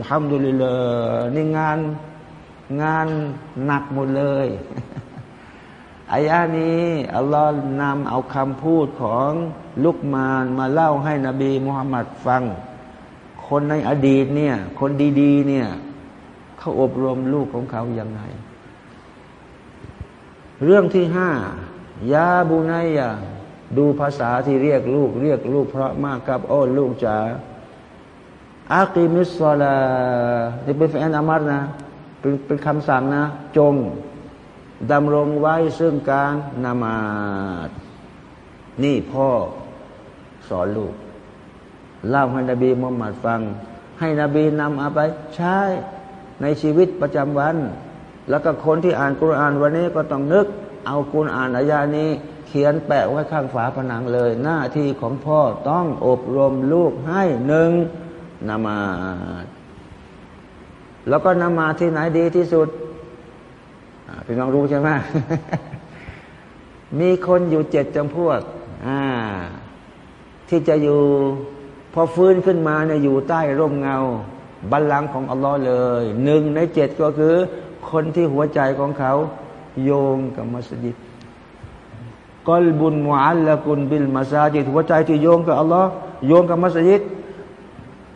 อัลฮัมดุลิลลานี่งานงานหนักหมดเลยอายานี้อัลลอฮ์นำเอาคำพูดของลุกมานมาเล่าให้นบีมุฮัมมัดฟัง คนในอดีตเนี่ย คนดีๆ เนี่ยเขาอบรมลูกของเขาอย่างไรเรื่องที่ห้ายาบุนัยยดูภาษาที่เรียกลูก เรียกลูกเพราะมากครับ โอ้ลูกจ๋า อากิมิสซาลาที่เป็นแฟนอามัดนะเป็นเป็นคำสั่งนะ จงดำรงไว้ซึ่งการนามาดนี่พ่อสอนลูก เล่าให้นบีมุฮัมมัดฟัง ให้นบีนำเอาไป ใช้ในชีวิตประจำวัน แล้วก็คนที่อ่านกุรอานวันนี้ก็ต้องนึก เอากุรอานอายานี้ เขียนแปะไว้ข้างฝาผนังเลย หน้าที่ของพ่อต้องอบรมลูกให้หนึ่ง นามาแล้วก็นามาที่ไหนดีที่สุดพี่น้องรู้ใช่ไหมมีคนอยู่เจ็ดจำพวกที่จะอยู่ พอฟื้นขึ้นมาเนี่ยอยู่ใต้ร่มเงา บัลลังก์ของอัลลอฮ์เลยหนึ่งในเจ็ดก็คือ คนที่หัวใจของเขา โยงกับมัสยิดกอลบุญมุอัลละกุลบิลมาซาจิตหัวใจที่โยงกับอัลลอฮ์โยงกับมัสยิด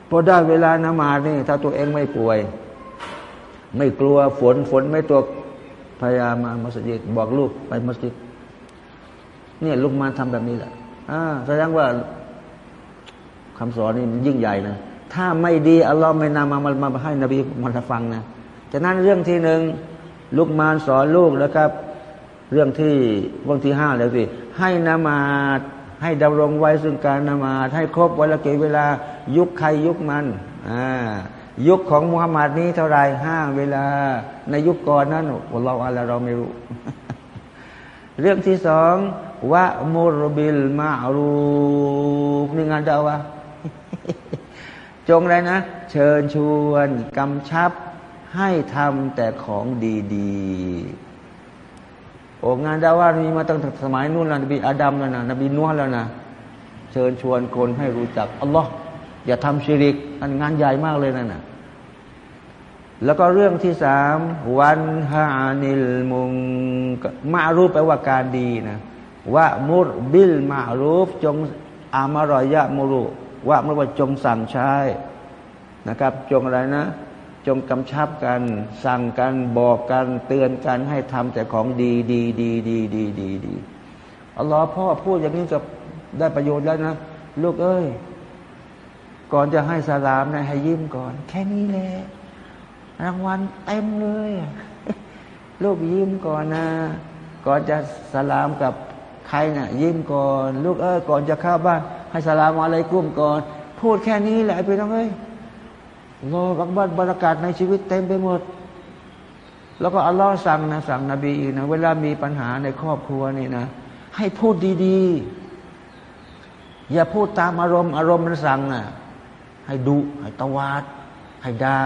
พอได้เวลานมานี่ ถ้าตัวเองไม่ป่วย ไม่กลัวฝนฝนไม่ตกพยายามมามัสยิดบอกลูกไปมัสยิดเนี่ยลูกมาทำแบบนี้แหละอ่าแสดงว่าคำสอนนี่มันยิ่งใหญ่นะถ้าไม่ดีอัลลอฮ์ไม่นำมามามาให้นบีมาฟังนะฉะนั้นเรื่องที่หนึ่งลูกมารสอนลูกนะครับ เรื่องที่วันที่ห้าแล้วสิให้นามา ให้ดำรงไว้ซึ่งการนมาให้ครบวันละกี่เวลา ยุคใครยุคมันอ่ายุคของมุฮัมมัดนี้เท่าไรห้าเวลา ในยุคก่อนนั้นเราอะไรเราไม่รู้ เรื่องที่สองวะมุรบิลมารูนี่งานเดาวะจงไรนะ เชิญชวนกำชับให้ทำแต่ของดี ๆ โอ้งานดาว่ามีมาตั้งแต่สมัยนู้นแล้วนบีอาดัมแล้วนะนบีนัวแล้วนะเชิญชวนคนให้รู้จักอัลลอฮ์อย่าทำชิริกอันงานใหญ่มากเลยนั่นนะแล้วก็เรื่องที่สามวันฮานิลมุงมารูปแปลว่าการดีนะว่ามุรบิลมารูฟจงอามารอยะมุรุว่าเมื่อว่าจงสั่งใช้นะครับ จงอะไรนะ จงกำชับกัน สั่งกันบอกกันเตือนกันให้ทำแต่ของดีดีดีดีดีดีดีอัลลอฮ์พ่อพูดอย่างนี้กับได้ประโยชน์แล้วนะ ลูกเอ้ย ก่อนจะให้สลามนะให้ยิ้มก่อน แค่นี้แหละรางวัลเต็มเลย ลูกยิ้มก่อนนะ ก่อนจะสลามกับใครนะ่ะ ยิ้มก่อน ลูกเอ้ยก่อนจะเข้าบ้าน ให้สลามอะไรกุ้มก่อน พูดแค่นี้แหละไปน้องเอ้ย รอบักบันบรรยากาศในชีวิตเต็มไปหมด แล้วก็อัลลอฮ์สั่งนะสั่งนบีอีกนะ เวลามีปัญหาในครอบครัวนี่นะ ให้พูดดีๆ อย่าพูดตามอารมณ์ อารมณ์มันสั่งนะให้ดุให้ตวาด ให้ดา่า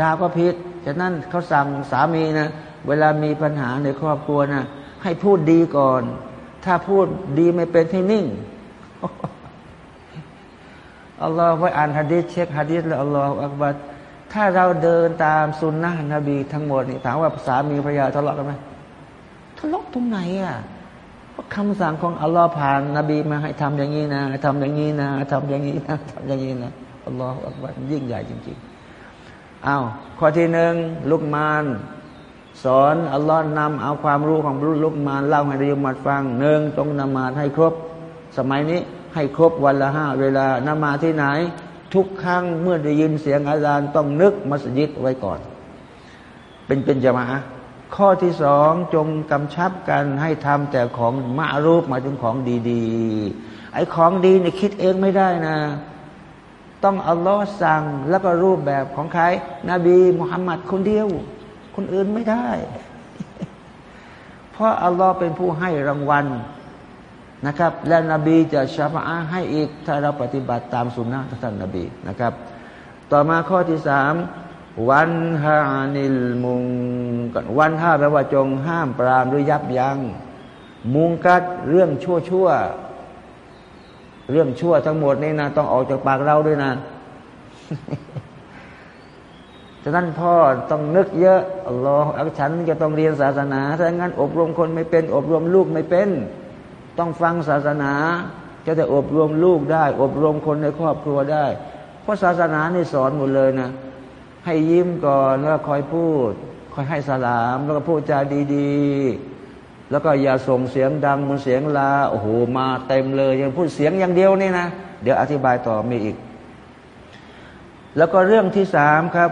ด่าก็ผิดฉะนั้นเขาสั่งสามีนะ เวลามีปัญหาในครอบครัวนะให้พูดดีก่อน ถ้าพูดดีไม่เป็นให้นิ่ง อัลลอฮ์ไว้อ่านฮะดีษเช็คฮะดีษแล้วอัลลอฮ์อักบัดถ้าเราเดินตามสุนนะนบีทั้งหมดนี่ถามว่าสามีภรรยาทะเลาะกันไหมทะเลาะตรงไหนอะคำสั่งของอัลลอฮ์ผ่านนบีมาให้ทำอย่างนี้นะทำอย่างนี้นะทำอย่างนี้นะทำอย่างนี้นะอัลลอฮ์อักบัดยิ่งใหญ่จริงๆอ้าวข้อที่หนึ่งลุกมานสอนอัลลอฮ์นำเอาความรู้ของลุกมานเล่าให้เรายมัดฟังหนึ่งต้องนมาให้ครบ สมัยนี้ ให้ครบวันละห้าเวลานมาที่ไหน ทุกครั้งเมื่อได้ยินเสียงอาจารย์ต้องนึกมัสยิดไว้ก่อน เป็นเป็นจมาข้อที่สองจงกำชับกันให้ทำแต่ของมารูปมาถึงของดีๆ ไอ้ของดีเนี่ยคิดเองไม่ได้นะ ต้องอัลลอฮ์สั่งแล้วก็รูปแบบของใคร นบีมุฮัมมัดคนเดียว คนอื่นไม่ได้ เพราะอัลลอฮ์เป็นผู้ให้รางวัล นะครับ และนบีจะชาฟะให้อีกถ้าเราปฏิบัติตามสุนนะท่านนบีนะครับ ต่อมาข้อที่สามวันฮานิลมุงวันห้าแปลว่าจงห้ามปรามหรือยับยัง้งมุงกัดเรื่องชั่วชั่วเรื่องชั่วทั้งหมดนี่นะต้องออกจากปากเราด้วยนะฉะนั้นพ่อต้องนึกเยอะอัลลอฮฺฉันจะต้องเรียนศาสนาถ้างั้นอบรมคนไม่เป็น อบรมลูกไม่เป็น ต้องฟังศาสนา จะได้อบรมลูกได้ อบรมคนในครอบครัวได้ เพราะศาสนานี่สอนหมดเลยนะ ให้ยิ้มก่อนแล้วคอยพูด คอยให้สลาม แล้วก็พูดจาดีๆ แล้วก็อย่าส่งเสียงดังมันเสียงลาโอ้โหมาเต็มเลย ยังพูดเสียงอย่างเดียวนี่นะ เดี๋ยวอธิบายต่อมีอีก แล้วก็เรื่องที่สามครับ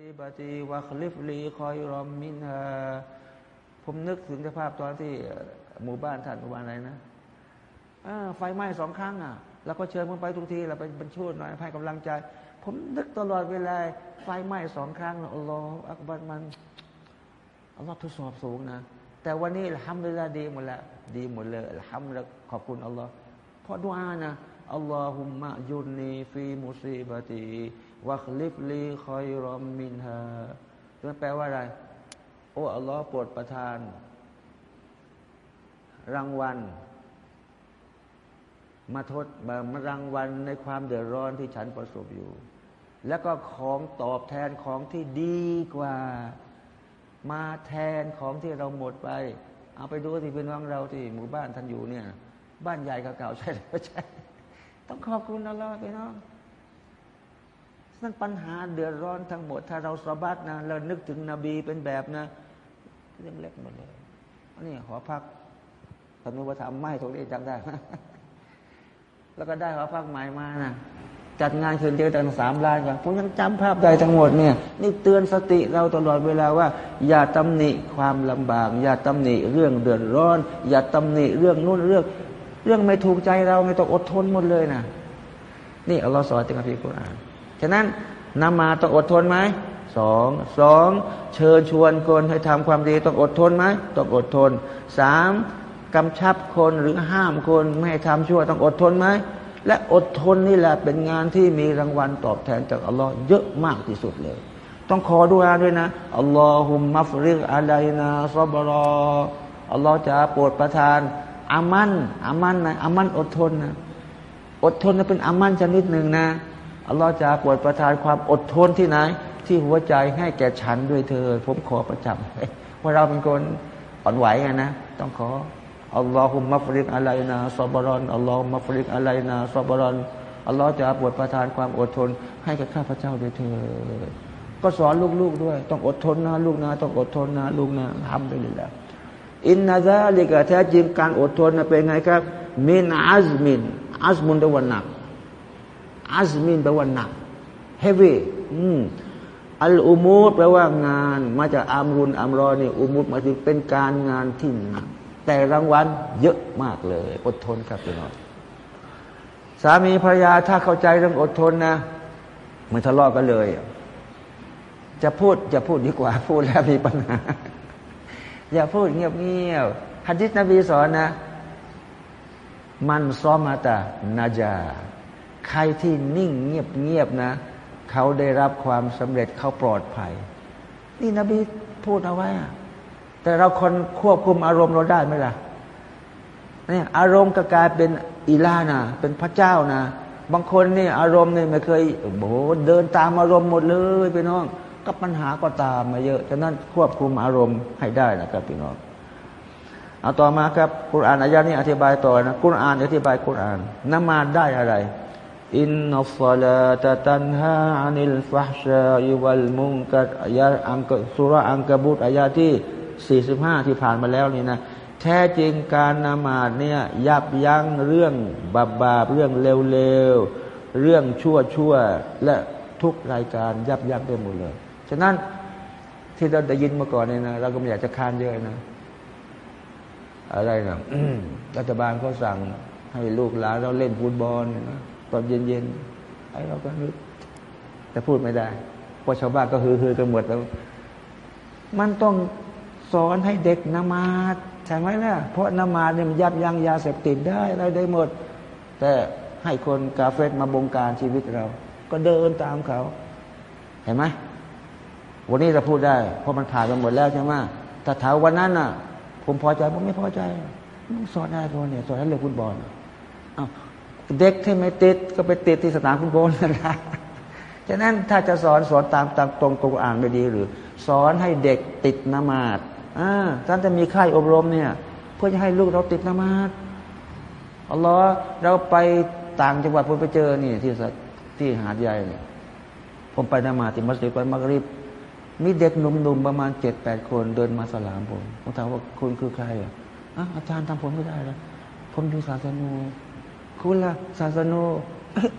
รีบาตีวะคลิฟลีคอยรอมมินฮาผมนึกถึงสภาพตอนที่หมู่บ้านท่านหมู่บ้านอะไรนะไฟไหม้สองครั้งอะ แล้วก็เชิญผมไปทุกทีเราไปบรรชุดหน่อยให้กำลังใจ ผมนึกตลอดเวลา ไฟไหม้สองครั้งอัลลอฮฺอักบัรมันอัลลอฮฺทดสอบสูงนะ แต่วันนี้ทำเวลาดีหมดแล้วดีหมดเลยทำแล้วขอบคุณอัลลอฮฺเพราะดุอานะอัลลอฮุมะยุนนีฟีมุซีบตี วัคลิฟลีคอยรอมมินฮาแปลว่าอะไร โอ้อัลลอฮ์โปรดประทาน รางวัล มาทดมารางวัลในความเดือดร้อนที่ฉันประสบอยู่ แล้วก็ของตอบแทนของที่ดีกว่า มาแทนของที่เราหมดไป เอาไปดูที่เป็นวังเราที่หมู่บ้านท่านอยู่เนี่ย บ้านใหญ่เก่าใช่ไหมใช่ ต้องขอบคุณอัลลอฮ์ไปน้อง นั่นปัญหาเดือดร้อนทั้งหมด ถ้าเราสบัดนะเรานึกถึงนบีเป็นแบบนะเรื่องเล็กหมดเลยนี่หอพักธนุปธรรมไม่ตรงนี้จำได้แล้วก็ได้หอพักใหม่มานะจัดงานคืนเดียวตั้งสามล้านกันผมยังจำภาพได้ทั้งหมดเนี่ยนี่เตือนสติเราตลอดเวลาว่า อย่าตำหนิความลำบาก อย่าตำหนิเรื่องเดือดร้อน อย่าตำหนิเรื่องนู้นเรื่อง เรื่องไม่ถูกใจเราไม่ต้องอดทนหมดเลยนะนี่อัลลอฮ์สอนในคัมภีร์กุรอาน ฉะนั้นนมาต้องอดทนไหมสองสองเชิญชวนคนให้ทำความดีต้องอดทนไหมต้องอดทนสามกำชับคนหรือห้ามคนไม่ให้ทำชั่วต้องอดทนไหมและอดทนนี่แหละเป็นงานที่มีรางวัลตอบแทนจากอัลลอฮ์เยอะมากที่สุดเลย ต้องขอดุอาด้วยนะอัลลอฮุมมัฟริกอะลัยนาซอบรออัลลอฮ์จะโปรดประทานอามันอามันนะอามันอดทนนะอดทนนะเป็นอามันชนิดหนึ่งนะ อัลลอฮ์จะโปรดประทานความอดทนที่ไหน ที่หัวใจให้แก่ฉันด้วยเธอ ผมขอประจำว่าเราเป็นคนอ่อนไหวไงนะ ต้องขออัลลอฮุมมัฟริกอะลัยนาซอบรอนอัลลอฮุมัฟริกอะลัยนาซอบรอนอัลลอฮ์จะโปรดประทานความอดทน ให้กับข้าพเจ้าด้วยเธอ ก็สอนลูกๆด้วย ต้องอดทนนะ ลูกนะ ต้องอดทนนะ ลูกนะทำไปเลยแล้วอินนาซาลิกะแท้จริงการอดทนนะเป็นไงครับมินอัซมินอัซมุนตะวันหนัก อัซมินแปลว่าหนักเฮฟวี่อัลอุมูดแปลว่างาน มาจากอามรุนอามรอนี่อุมูดมาถึงเป็นการงานที่หนัก แต่รางวัลเยอะมากเลย อดทนครับพี่น้องสามีภรรยาถ้าเข้าใจเรื่องอดทนนะไม่ทะเลาะกันเลย จะพูดจะพูดดีกว่า พูดแล้วมีปัญหา อย่าพูดเงียบเงียบฮัดิษนบีสอนนะ มันซ้อมาตานาจา ใครที่นิ่งเงียบเงียบนะ เขาได้รับความสำเร็จเขาปลอดภัย นี่นบีพูดเอาไว้แต่เราคนควบคุมอารมณ์เราได้ไหมล่ะเนี่ยอารมณ์ก็กลายเป็นอีลานะเป็นพระเจ้านะบางคนนี่อารมณ์เนี่ยไม่เคยโอ้โหเดินตามอารมณ์หมดเลยพี่น้องก็ปัญหาก็ตามมาเยอะ ฉะนั้นควบคุมอารมณ์ให้ได้นะครับพี่น้อง เอาต่อมาครับกุรอานอายานี้อธิบายต่อนะกุรอานอธิบายกุรอานนมาได้อะไร อินนัฟลาตตันฮาอานิลฟะชาอิวัลมุงกัดอายาอังกสุรอังกบุตอายาที่ 45 ที่ผ่านมาแล้วนี่นะแท้จริงการนมาดเนี่ยยับยั้งเรื่องบาบาเรื่องเลวๆเรื่องชั่วชั่วและทุกรายการยับยั้งได้หมดเลย ฉะนั้นที่เราได้ยินมาก่อนเนี่ยนะเราก็ไม่อยากจะค้านเยอะนะอะไรนะรัฐบาลเขาสั่งให้ลูกหลานเราเล่นฟุตบอลนะ ตอนเย็นๆไอ้เราก็นึกแต่พูดไม่ได้เพราะชาวบ้านก็คือคือกันหมดแล้ว มันต้องสอนให้เด็กนมาดใช่ไหมล่ะเพราะนมาดเนี่ยมันยับยั้งยาเสพติดได้อะไรได้หมด แต่ให้คนกาเฟตมาบงการชีวิตเรา ก็เดินตามเขา เห็นไหมวันนี้เราพูดได้ เพราะมันผ่านกันหมดแล้วใช่ไหมแต่ถามวันนั้นน่ะ ผมพอใจผมไม่พอใจสอนได้พอเนี่ยสอนให้เล่นฟุตบอลอ้าว เด็กที่ไม่ติดก็ไปติดที่สนามฟุตบอลนะครับฉะนั้นถ้าจะสอนสอนตามตามตรงตรงอ่านไม่ดีหรือ สอนให้เด็กติดนมาดอ่าท่านจะมีค่ายอบรมเนี่ย เพื่อจะให้ลูกเราติดนมาดอัลลอฮ์เราไปต่างจังหวัดผมไปเจอนี่ที่ที่หาดใหญ่เนี่ยผมไปนมาที่มัสยิดไปมักริบมีเด็กหนุ่มๆประมาณเจ็ดแปดคนเดินมาสลามผมผมถามว่าคุณคือใครอะอาจารย์ทำผมไม่ได้แล้วผมดูศาสนู คุณล่ะศาสนู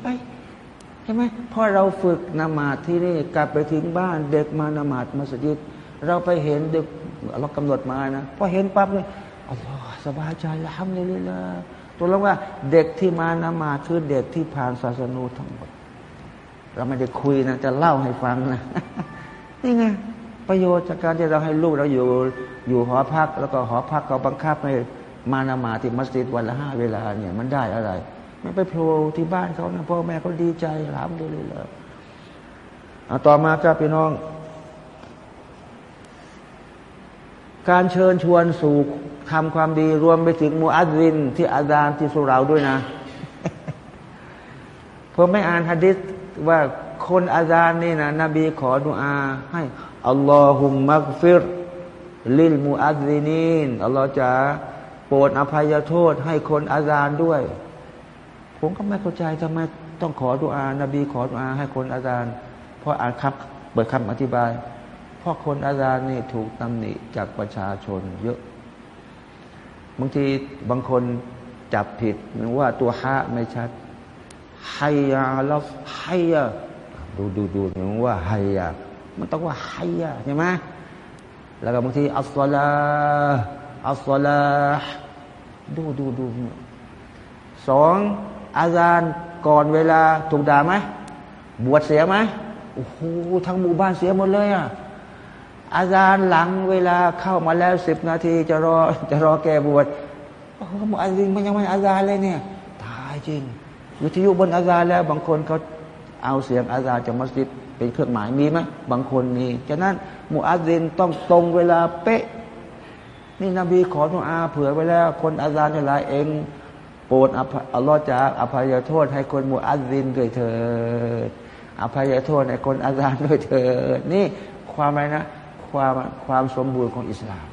ไปใช่ไหมเพราะเราฝึกนมาดที่นี่กลับไปถึงบ้านเด็กมานมาดมัสยิด เราไปเห็นเด็กเรากำหนดมานะพอเห็นปั๊บเลยอัลลอฮ์สบายใจละฮัมดุลิลละตัวเราว่าเด็กที่มานมาดคือเด็กที่ผ่านศาสนูทั้งหมด เราไม่ได้คุยนะจะเล่าให้ฟังนะนี่ไงประโยชน์จากการที่เราให้ลูกเราอยู่อยู่หอพัก แล้วก็หอพักเขาบังคับให้มานามาที่มัสยิดวันละห้าเวลาเนี่ยมันได้อะไร ไม่ไปโผล่ที่บ้านเขานะพ่อแม่เขาดีใจรามดูเลยเลยเอาต่อมาครับพี่น้อง การเชิญชวนสู่ทำความดีรวมไปถึงมูอัดวิน ที่อาจารย์ที่สุราด้วยนะผมไม่อ่านฮะดิษว่าคนอาจารย์นี่นะนบีขอดุอา ให้อัลลอฮุมมักฟิรลิลมูอัดวินีนอัลลอฮ์จะโปรดอภัยโทษให้คนอาจารย์ด้วย ผมก็ไม่เข้าใจทำไมต้องขอดุอา นบีขอดุอาให้คนอาจารย์เพราะอ่านครับเปิดคำอธิบาย เพราะคนอาจารย์นี่ถูกตำหนิจากประชาชนเยอะ บางทีบางคนจับผิดว่าตัวฮะไม่ชัดไฮยาลอฟไฮยาดูดูดูหรือว่าไฮยามันต้องว่าไฮยาใช่ไหมแล้วก็บางทีอัลสลาอัลสลาดูดูดูสอง อาจารย์ก่อนเวลาถูกด่าไหมบวชเสียไหมโอ้โหทั้งหมู่บ้านเสียหมดเลยอะอาจารย์หลังเวลาเข้ามาแล้วสิบนาที จะรอจะรอแกบวชโอ้โหอาจารย์มันยังไม่อาจารย์เลยเนี่ยตายจริงวิทยุบนอาจารย์แล้ว บางคนเขาเอาเสียงอาจารย์จากมัสยิดเป็นเครื่องหมายมีไหมบางคนมีฉะนั้นมุอาซินต้องตรงเวลาเป๊ะ นี่นบีขอทุอาเผื่อไว้แล้ว คนอาจารย์เวลาเอง โปรดอัลลอฮ์จากอภัยโทษให้คนมุอาซินด้วยเถิดอภัยโทษให้คนอาจารย์ด้วยเถิดนี่ความอะไรนะ ความความสมบูรณ์ของอิสลาม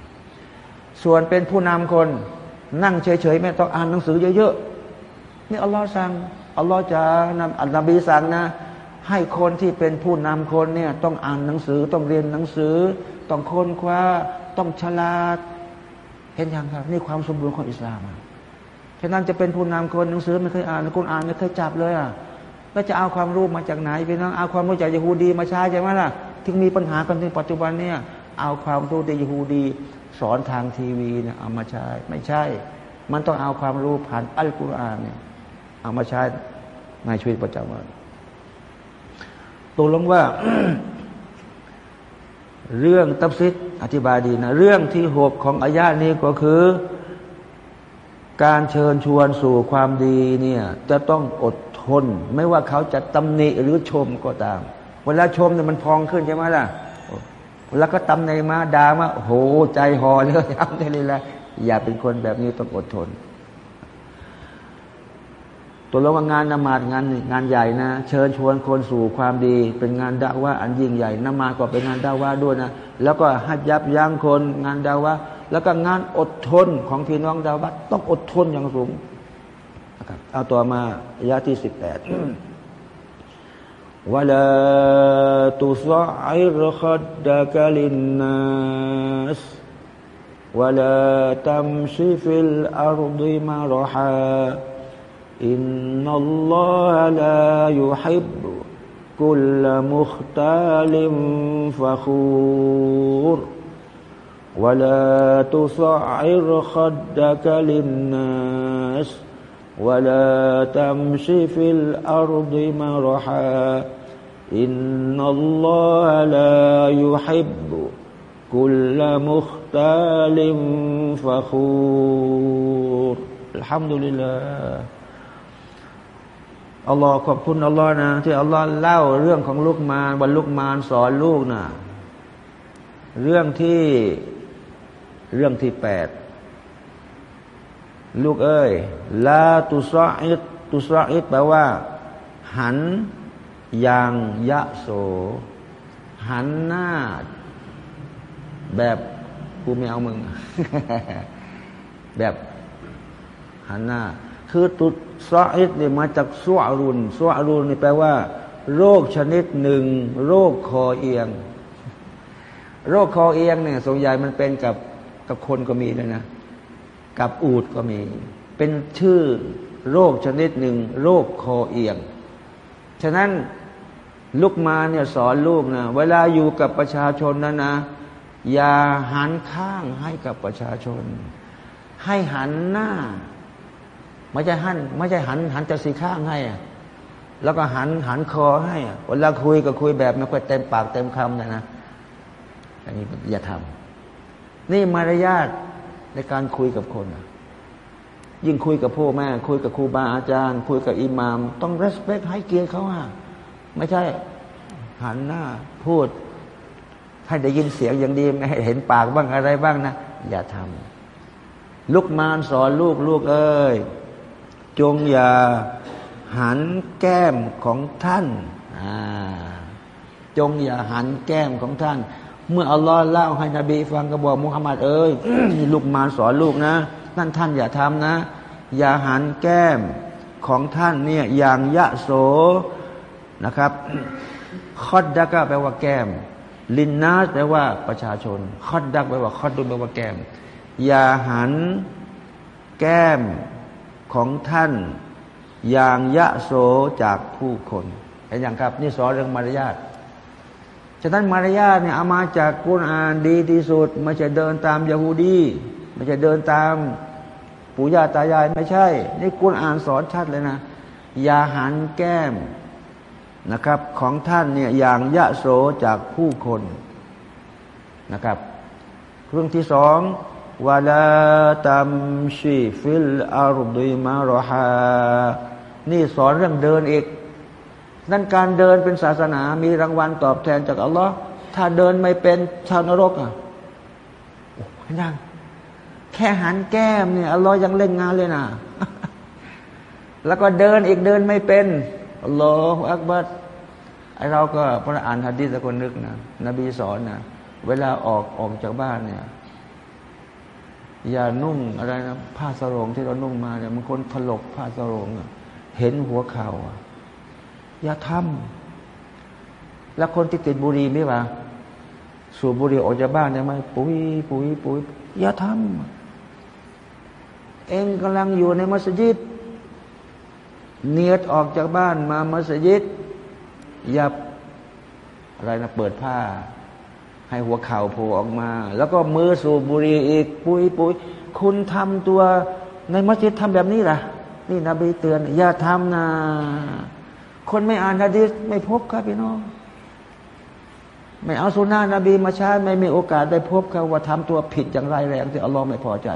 ส่วนเป็นผู้นำคนนั่งเฉยๆไม่ต้องอ่านหนังสือเยอะๆนี่อัลลอฮ์สั่งอัลลอฮ์จะนำอัลนบีสั่งนะ ให้คนที่เป็นผู้นำคนเนี่ยต้องอ่านหนังสือต้องเรียนหนังสือ ต้องค้นคว้าต้องฉลาด เห็นยังครับ นี่ความสมบูรณ์ของอิสลาม ฉะนั้นจะเป็นผู้นำคนหนังสือไม่เคยอ่านคุณอ่านไม่เคยจับเลยอะแล้วจะเอาความรู้มาจากไหนพี่น้องเอาความรู้จากยิฮูดีมาใช้ใช่ไหมล่ะถึงมีปัญหากันในปัจจุบันเนี่ยเอาความรู้จากยิฮูดีสอนทางทีวีเนี่ยเอามาใช้ไม่ใช่ มันต้องเอาความรู้ผ่านอัลกุรอานเนี่ยเอามาใช้ในชีวิตประจำวันตกลงว่า เรื่องตับซิดอธิบายดีนะ เรื่องที่หกของอายานี้ก็คือ การเชิญชวนสู่ความดีเนี่ยจะต้องอดทน ไม่ว่าเขาจะตำหนิหรือชมก็ตาม เวลาชมเนี่ยมันพองขึ้นใช่ไหมล่ะเวลาก็ตำในมาด่ามาโหใจหอเลยทำได้เลยละอย่าเป็นคนแบบนี้ต้องอดทน ตัวเรางานนมาดงานงานใหญ่นะ เชิญชวนคนสู่ความดี เป็นงานดาว่าอันยิ่งใหญ่นมาก็เป็นงานดาว่าด้วยนะ แล้วก็หัดยับยั้งคนงานดาว่า แล้วก็งานอดทนของพี่น้องดาวัตต้องอดทนอย่างสูงนะครับเอาต่อมายาที่สิบแปดวลาตุสอิรขัดดะกลินนัสวลาตัมชิฟิลอาร์ดิมารฮะอินนัลลอฮะลายุฮิบกุลมุขตาลิมฟะคูร์ ولا تصعر خدك للناس ولا تمش في الأرض مرحا إن الله لا يحب كل مختال فخور الحمد لله อัลลอฮ์ขอบคุณอัลลอฮ์นะที่อัลลอฮ์เล่าเรื่องของลูกมารบรรลุกมารสอนลูกนะเรื่องที่ เรื่องที่แปดลูกเอ้ยลาตุสาอิดตุสาอิดแปลว่า หันอย่างยะโส หันหน้า แบบกูไม่เอามึง แบบหันหน้า คือตุซออิดเนี่ยมาจากซัวรุนซัวรุนนี่แปลว่า โรคชนิดหนึ่ง โรคคอเอียง โรคคอเอียงเนี่ยส่วนใหญ่มันเป็นกับ กับคนก็มีเลยนะ กับอูดก็มี เป็นชื่อโรคชนิดหนึ่ง โรคคอเอียง ฉะนั้นลูกมาเนี่ยสอนลูกนะเวลาอยู่กับประชาชนนะนะ อย่าหันข้างให้กับประชาชน ให้หันหน้า ไม่ใช่หันไม่ใช่หัน หันจะสีข้างให้อะแล้วก็หันหันคอให้เวลาคุยก็คุยแบบไม่ค่อยเต็มปากเต็มคำนะนะ อันนี้อย่าทำ นี่มารยาทในการคุยกับคน ยิ่งคุยกับพ่อแม่ คุยกับครูบาอาจารย์ คุยกับอิหมาม ต้อง respect ให้เกียรติเขาอะไม่ใช่หันหน้าพูดให้ได้ยินเสียงอย่างดีไม่ให้เห็นปากบ้างอะไรบ้างนะ อย่าทำลูกมารสอนลูกลูกเอ้ยจงอย่าหันแก้มของท่าน จงอย่าหันแก้มของท่าน เมื่ออัลลอฮ์เล่าให้นบีฟังก็บอกมุฮัมมัดเอ้ยลูกมารสอนลูกนะ นั่นท่านอย่าทำนะ อย่าหันแก้มของท่านเนี่ยอย่างยะโสนะครับคอดดักแปลว่าแก้ม ลินนาสแปลว่าประชาชนคอดดักแปลว่าคอดดุแปลว่าแก้ม อย่าหันแก้มของท่าน อย่างยะโสจากผู้คนเห็นอย่างครับ นี่สอนเรื่องมารยาท ฉะนั้นมารยาทเนี่ยเอามาจากกุรอานดีที่สุดไม่ใช่เดินตามยาฮูดีไม่ใช่เดินตามปู่ย่าตายายไม่ใช่ นี่กุรอานสอนชัดเลยนะอย่าหันแก้มนะครับ ของท่านเนี่ยอย่างยะโสจากผู้คนนะครับเรื่องที่สองولا تمش في الأرض مرحا นี่สอนเรื่องเดินอีก นั่นการเดินเป็นศาสนา มีรางวัลตอบแทนจากอัลลอฮ์ถ้าเดินไม่เป็นชาวนรกอะโอ้ยยังแค่หันแก้มเนี่ยอัลลอฮ์ยังเล่นงานเลยนะแล้วก็เดินอีกเดินไม่เป็นالله أكبرไอเราก็พระอ่านฮะดีษแล้วก็นึกนะนบีสอนนะเวลาออกออกจากบ้านเนี่ย อย่านุ่งอะไรนะผ้าสรงที่เรานุ่งมาเนี่ยมันคนถลกผ้าสรงเห็นหัวเข่า อย่าทำแล้วคนที่ติดบุหรี่ไม่ว่าสูบบุหรี่ออกจากบ้านเนี่ยไม่ปุ๋ยปุ๋ยปุ๋ยอย่าทำเองกำลังอยู่ในมัสยิด เนียดออกจากบ้านมามัสยิด อย่าอะไรนะเปิดผ้า ให้หัวเข่าโผล่ออกมา แล้วก็มือสูบบุหรี่อีก ปุยปุยคุณทำตัวในมัสยิดทำแบบนี้ล่ะ นี่นบีเตือน อย่าทำนะ คนไม่อ่านฮะดีษไม่พบครับพี่น้อง ไม่เอาสุนานะนบีมาใช้ไม่มีโอกาสได้พบเขาว่าทำตัวผิดอย่างไรแรงที่อัลลอฮ์ไม่พอใจ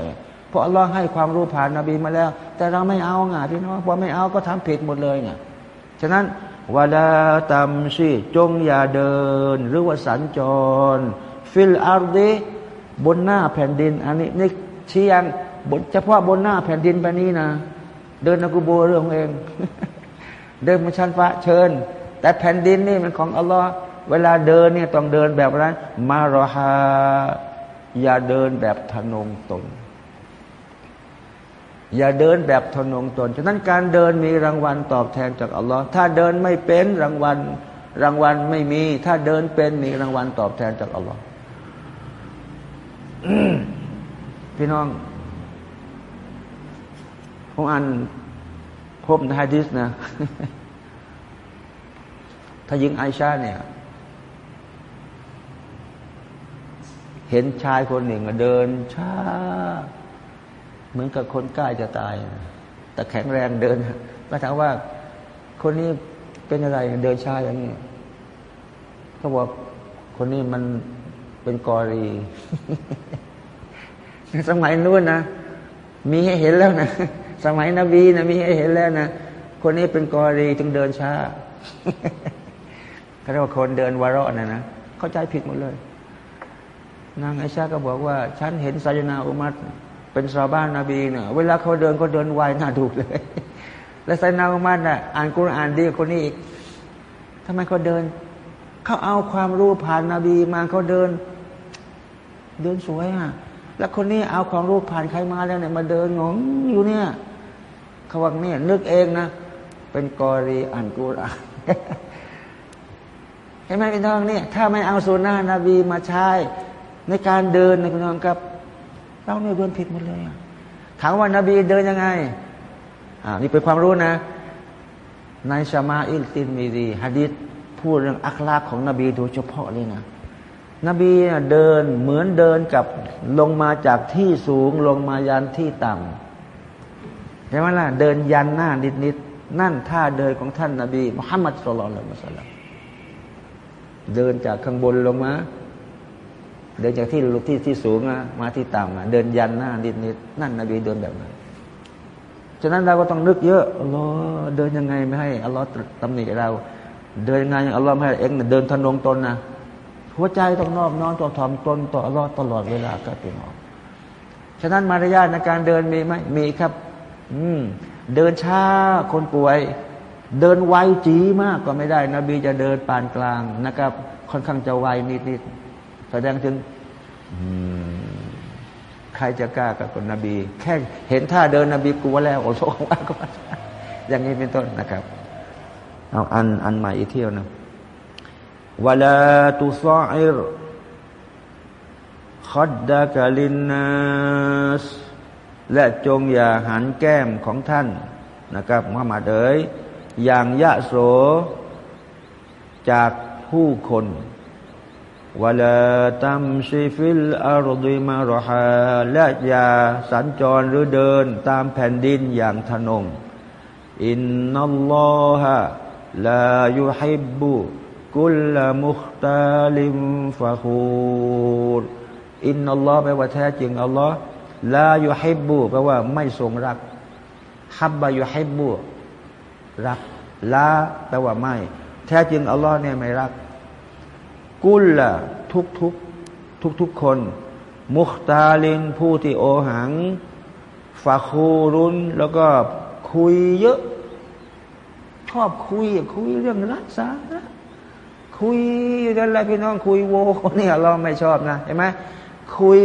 เพราะอัลลอฮ์ให้ความรู้ผ่านนบีมาแล้ว แต่เราไม่เอาไงพี่น้องพอไม่เอาก็ทำผิดหมดเลยไงฉะนั้นولا تمش จงอย่าเดิน หรือว่าสัญจร في الأرض บนหน้าแผ่นดิน อันนี้นี่เชียงบนเฉพาะบนหน้าแผ่นดินไปนี้นะ เดินในกุโบร์เรื่องเอง เดินมาชั้นฟ้าเชิญ แต่แผ่นดินนี่มันของอัลลอฮ์เวลาเดินเนี่ยต้องเดินแบบนั้นมารอฮาอย่าเดินแบบทนงตน อย่าเดินแบบทนงตนฉะนั้นการเดินมีรางวัลตอบแทนจากอัลลอฮ์ถ้าเดินไม่เป็นรางวัล รางวัลไม่มี ถ้าเดินเป็นมีรางวัลตอบแทนจากอัลลอฮ์พี่น้องผมอ่าน พบในฮะดิษนะ ถ้ายิงไอชาเนี่ย เห็นชายคนหนึ่งเดินช้า เหมือนกับคนใกล้จะตาย แต่แข็งแรงเดินก็ถามว่า คนนี้เป็นอะไรเดินช้าอย่างนี้เขาบอกคนนี้มันเป็นกอรีสมัยนู้นนะ มีให้เห็นแล้วนะ สมัยนบีนะมีให้เห็นแล้วนะ คนนี้เป็นกอรีจึงเดินช้าเขาเรียกว่าคนเดินวาระนะนะ เข้าใจผิดหมดเลย นางไอชาก็บอกว่า ฉันเห็นไซนาอุมัตเป็นชาวบ้านนบีเนี่ยเวลาเขาเดินก็เดินไวน่าดูเลย และไซนาอุมัดน่ะอ่านกุรอานดีคนนี้อีกทำไมเขาเดิน เขาเอาความรู้ผ่านนาบีมาเขาเดิน เดินสวยอะแล้วคนนี้เอาความรู้ผ่านใครมาแล้วเนี่ยมาเดินงงอยู่เนี่ย เขาว่าเนี่ยนึกเองนะ เป็นกอรีอ่านกุรอานเห็นไหมพี่น้องเนี่ย ถ้าไม่เอาสุนนะนบีมาใช้ในการเดินในพี่น้องครับ เราเนี่ยเดินผิดหมดเลยถามว่านาบีเดินยังไงอ่านี่เป็นความรู้นะ ในชามาอิลตินมีดีฮะดิษพูดเรื่องอัคลาของนบีโดยเฉพาะเลยนะนบีเดินเหมือนเดินกับลงมาจากที่สูงลงมายันที่ต่ำ ใช่ไหมล่ะเดินยันหน้านิดนิดนั่นท่าเดินของท่านนาบีมุฮัมมัดสุลลัลมุสลัมเดินจากข้างบนลงมา เดินจากที่ที่ที่สูงมาที่ต่ำเดินยันหน้านิดนิดนั่นนบีเดินแบบนั้นฉะนั้นเราก็ต้องนึกเยอะอัลลอฮ์เดินยังไงไม่ให้อัลลอฮ์ตำหนิเรา เดินยังไงอัลลอฮ์ไม่ให้เองเดินทนงตนนะหัวใจต้องนอบน้อมต่อถ่อมตนต่ออัลลอฮ์ตลอดเวลาก็เป็นออกฉะนั้นมารยาทในการเดินมีไหมมีครับ อืม เดินช้าคนป่วย เดินไวจีมากก็ไม่ได้ นบีจะเดินปานกลางนะครับ ค่อนข้างจะไวนิดๆแสดงถึงใครจะกล้ากับคนนบี แค่เห็นท่าเดินนบีกลัวแล้วโอ้โหว่าก็อย่างนี้เป็นต้นนะครับ เอาอันอันใหม่อีกเที่ยวนะولا تصعر خدك للناس และจงอย่าหันแก้มของท่านนะครับมุฮัมมัดเอ๋ยอย่างยโสจากผู้คนولا تمش في الأرض مرحا และอย่าสัญจรหรือเดินตามแผ่นดินอย่างทะนง อินนัลลอฮะลายุฮิบบุกุลมุขตาลิมฟะฮูรอินนัลลอฮ์แปลว่าแท้จริงอัลลอฮ์ ลาอยู่ให้บูแปลว่าไม่ทรงรักฮับบาอยู่ให้บูรักลาแปลว่าไม่ แท้จริงอัลลอฮ์เนี่ยไม่รัก กุลละทุกทุกทุกทุกคน มุขตาลินผู้ที่โอหังฟาคูรุนแล้วก็คุยเยอะ ชอบคุย คุยเรื่องรักษาคุยอะไรพี่น้องคุยโวคนนี้เราไม่ชอบนะเห็นไหม คุย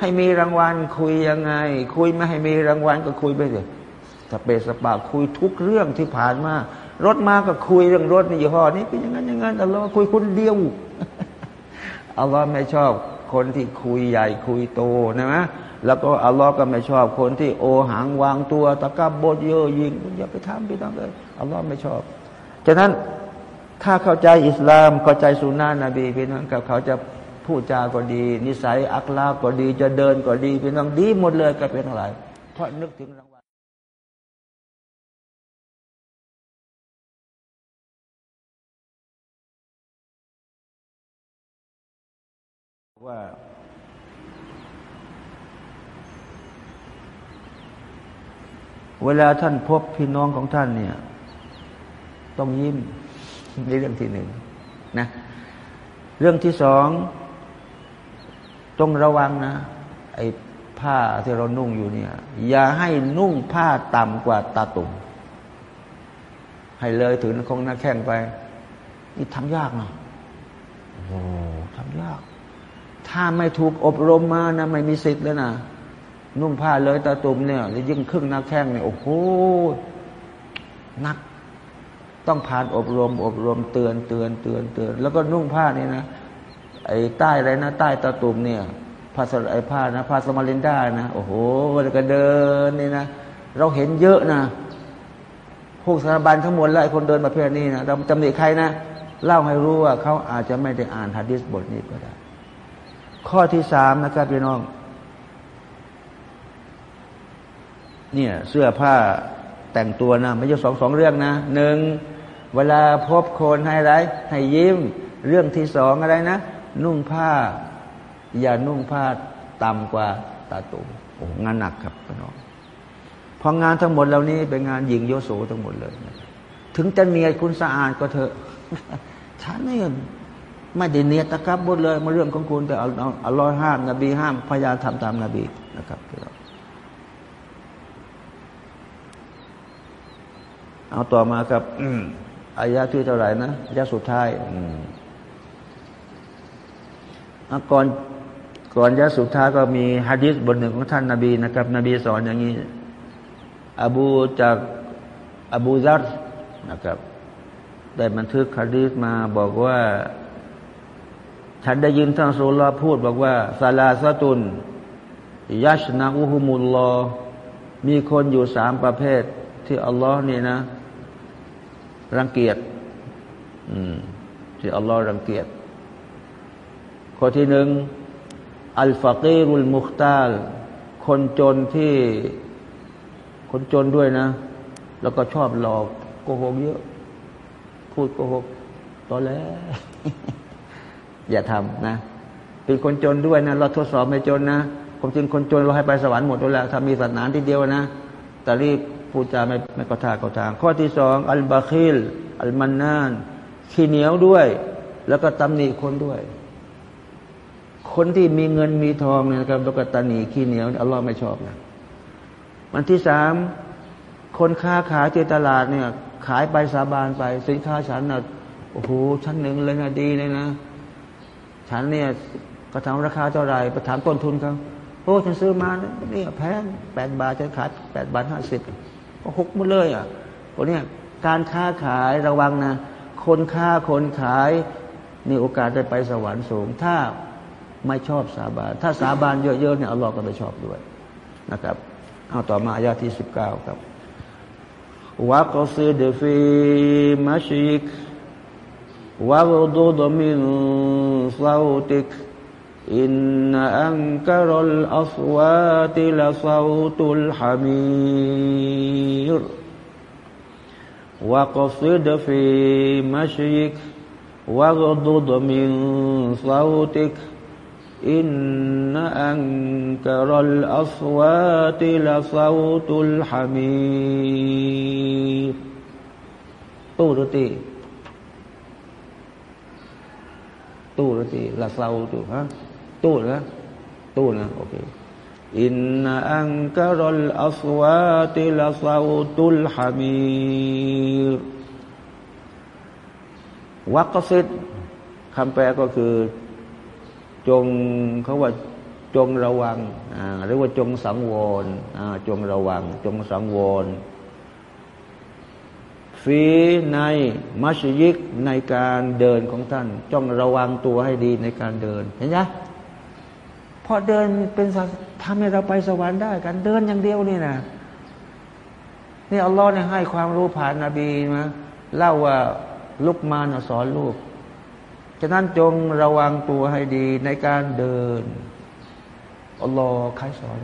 ให้มีรางวัล คุยยังไง คุยไม่ให้มีรางวัลก็คุยไปเลยสเปสปาคุยทุกเรื่องที่ผ่านมารถมาก็คุยเรื่องรถนี่ยี่ห้อนี้เป็นอย่างนั้นอย่างนั้นอัลลอฮ์คุยคนเดียวอัลลอฮ์ไม่ชอบคนที่คุยใหญ่คุยโตนะมะแล้วก็อัลลอฮ์ก็ไม่ชอบคนที่โอหังวางตัวตะกับบดเยอะยิงอย่าไปทำพี่น้องเลยอัลลอฮ์ไม่ชอบฉะนั้นถ้าเข้าใจอิสลามเข้าใจสุนนะนบีพี่น้องกับเขาจะ พูดจาก็ดี นิสัยอักลาก็ดี จะเดินก็ดีเป็นต้องดีหมดเลยก็เป็นอะไรเพราะนึกถึงรางวัลว่าเวลาท่านพบพี่น้องของท่านเนี่ย ต้องยิ้มในเรื่องที่หนึ่งนะ เรื่องที่สอง ต้องระวังนะ ไอ้ผ้าที่เรานุ่งอยู่เนี่ย อย่าให้นุ่งผ้าต่ำกว่าตาตุ่มให้เลยถึงคงหน้าแข้งไป นี่ทำยากนะโอ้ทำยาก ถ้าไม่ถูกอบรมมานะไม่มีสิทธิ์เลยนะนุ่งผ้าเลยตาตุ่มเนี่ยยิ่งครึ่งหน้าแข้งเนี่ยโอ้โหนัก ต้องผ่านอบรม อบรมเตือนเตือนเตือนเตือน แล้วก็นุ่งผ้านี่นะ ไอ้ใต้อะไรนะ ใต้ตาตุ่มเนี่ยผ้าสไอ้ผ้านะผ้าสมาลินดานะโอ้โหวันก็เดินนี่นะเราเห็นเยอะนะพวกสถาบันทั้งหมดแล้วไอ้คนเดินประเภทนี้นะเราจำเนใครนะเล่าให้รู้ว่าเขาอาจจะไม่ได้อ่านฮะดิษบทนี้ก็ได้ ข้อที่สามนะครับพี่น้อง เนี่ย เสื้อผ้าแต่งตัวนะไม่ใช่สองสองเรื่องนะหนึ่งเวลาพบคนให้ไรให้ยิ้ม เรื่องที่สองอะไรนะ นุ่งผ้า อย่านุ่งผ้าต่ำกว่าตาตุ่มโอ้งานหนักครับพี่น้องพองานทั้งหมดเหล่านี้เป็นงานหญิงโยโสทั้งหมดเลยถึงจะเนียดคุณสะอาดก็เถอะฉันนี่ไม่ได้เนียดตะครับหมดเลยมาเรื่องของคุณแต่อัลลอฮ์ห้ามนบีห้ามพยายามทำตามนบีนะครับพี่น้องเอาต่อมาครับอายะที่เท่าไหร่นะอายะสุดท้าย อืม ก่อนก่อนยะสุดท้ายก็มีฮะดิษบทหนึ่งของท่านนาบีนะครับ นบีสอนอย่างนี้ อบูจากอบูซัดนะครับ ได้บันทึกฮะดีษมาบอกว่า ฉันได้ยินท่านสุลลาพูดบอกว่าซาลาสตุนยัชนาอุฮุมุลลอมีคนอยู่สามประเภท ที่อัลลอฮ์นี่นะ รังเกียจอืมที่อัลลอฮ์รังเกียจ ข้อที่หนึ่งอัลฟากีรุลมุคตาล คนจนที่ คนจนด้วยนะ แล้วก็ชอบหลอกโกหกเยอะ พูดโกหกตอนแล้ว อย่าทำนะ เป็นคนจนด้วยนะ เราทดสอบไม่จนนะความจริงคนจนเราให้ไปสวรรค์หมดแล้วถ้ามีศาสนาที่เดียวนะ แต่รีบพูดจาไม่ไม่กระทากระทาง ข้อที่สองอัลบาคิล อัลมันนาน ขี้เหนียวด้วย แล้วก็ตำหนิคนด้วย คนที่มีเงินมีทองเนี่ยนะครับแล้วก็ตำหนิขี้เหนียวอัลลอฮ์ไม่ชอบนะมันที่สามคนค้าขายที่ตลาดเนี่ย ขายไปสาบานไป สินค้าฉันนะโอ้โหชั้นหนึ่งเลยนะดีเลยนะฉันเนี่ยก็ถามราคาเท่าไหร่ไปถามต้นทุนเขาโอ้ฉันซื้อมาเนี่ยแพงแปดบาทฉันขายแปดบาทห้าสิบก็หกหมดเลยอะพวกนี้การค้าขายระวังนะ คนค้าคนขายนี่โอกาสได้ไปสวรรค์สูง ถ้า ไม่ชอบสาบาน ถ้าสาบานเยอะๆเนี่ยอัลลอฮ์ก็ไม่ชอบด้วยนะครับเอาต่อมาอายาที่สิบเก้าครับวะกซิดฟีมัชิกวัลดูดมินซาอุติกอินอังกรลอสวาติลซาอุตุลฮามีรวะกซิดฟีมัชิกวัลดูดมินซาอุติก รีตู้ดนตรีละเซาตู้ฮะตู้นะตู้นะโอเคอินนังกรลอัสวาติลาซาตุลฮามีวักซิดคำแปลก็คือ จงเขาว่าจงระวังหรือว่าจงสังวรจงระวัง จงสังวรฟีในมัชยิกในการเดินของท่าน จงระวังตัวให้ดีในการเดิน เห็นไหมพอเดินเป็นทำให้เราไปสวรรค์ได้กันเดินอย่างเดียวนี่นะนี่อัลลอฮ์เนี่ยให้ความรู้ผ่านนาบีนะเล่าว่าลุกมานสอนลูก ฉะนั้นจงระวังตัวให้ดีในการเดินอัลลอฮ์ใครสอน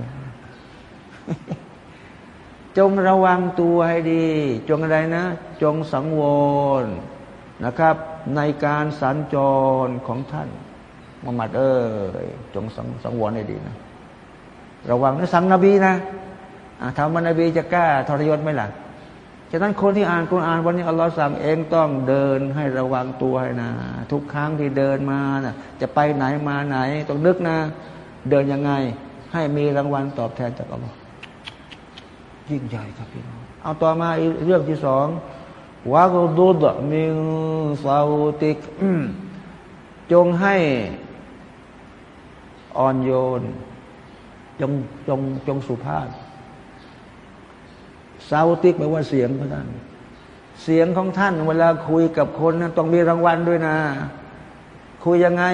จงระวังตัวให้ดี จงอะไรนะ จงสังวรนะครับ ในการสัญจรของท่านมุฮัมมัดเอ้ยจงสังสงวรให้ดีนะ ระวังนะสังนบีนะถามว่านบีจะกล้าทรยศไหมล่ะ ฉะนั้นคนที่อ่านคุณอ่านวันนี้อัลลอฮ์สั่งเองต้องเดินให้ระวังตัวให้นะ ทุกครั้งที่เดินมานะจะไปไหนมาไหนต้องนึกนะ เดินยังไง ให้มีรางวัลตอบแทนจากอัลลอฮ์ยิ่งใหญ่ครับพี่น้องเอาต่อมาเรื่องที่สองวากดุดมิงซาอุติกจงให้อ่อนโยน จงจงจงสุภาพ ซาอุติกแปลว่าเสียงพระท่าน เสียงของท่าน เวลาคุยกับคนต้องมีรางวัลด้วยนะ คุยยังไง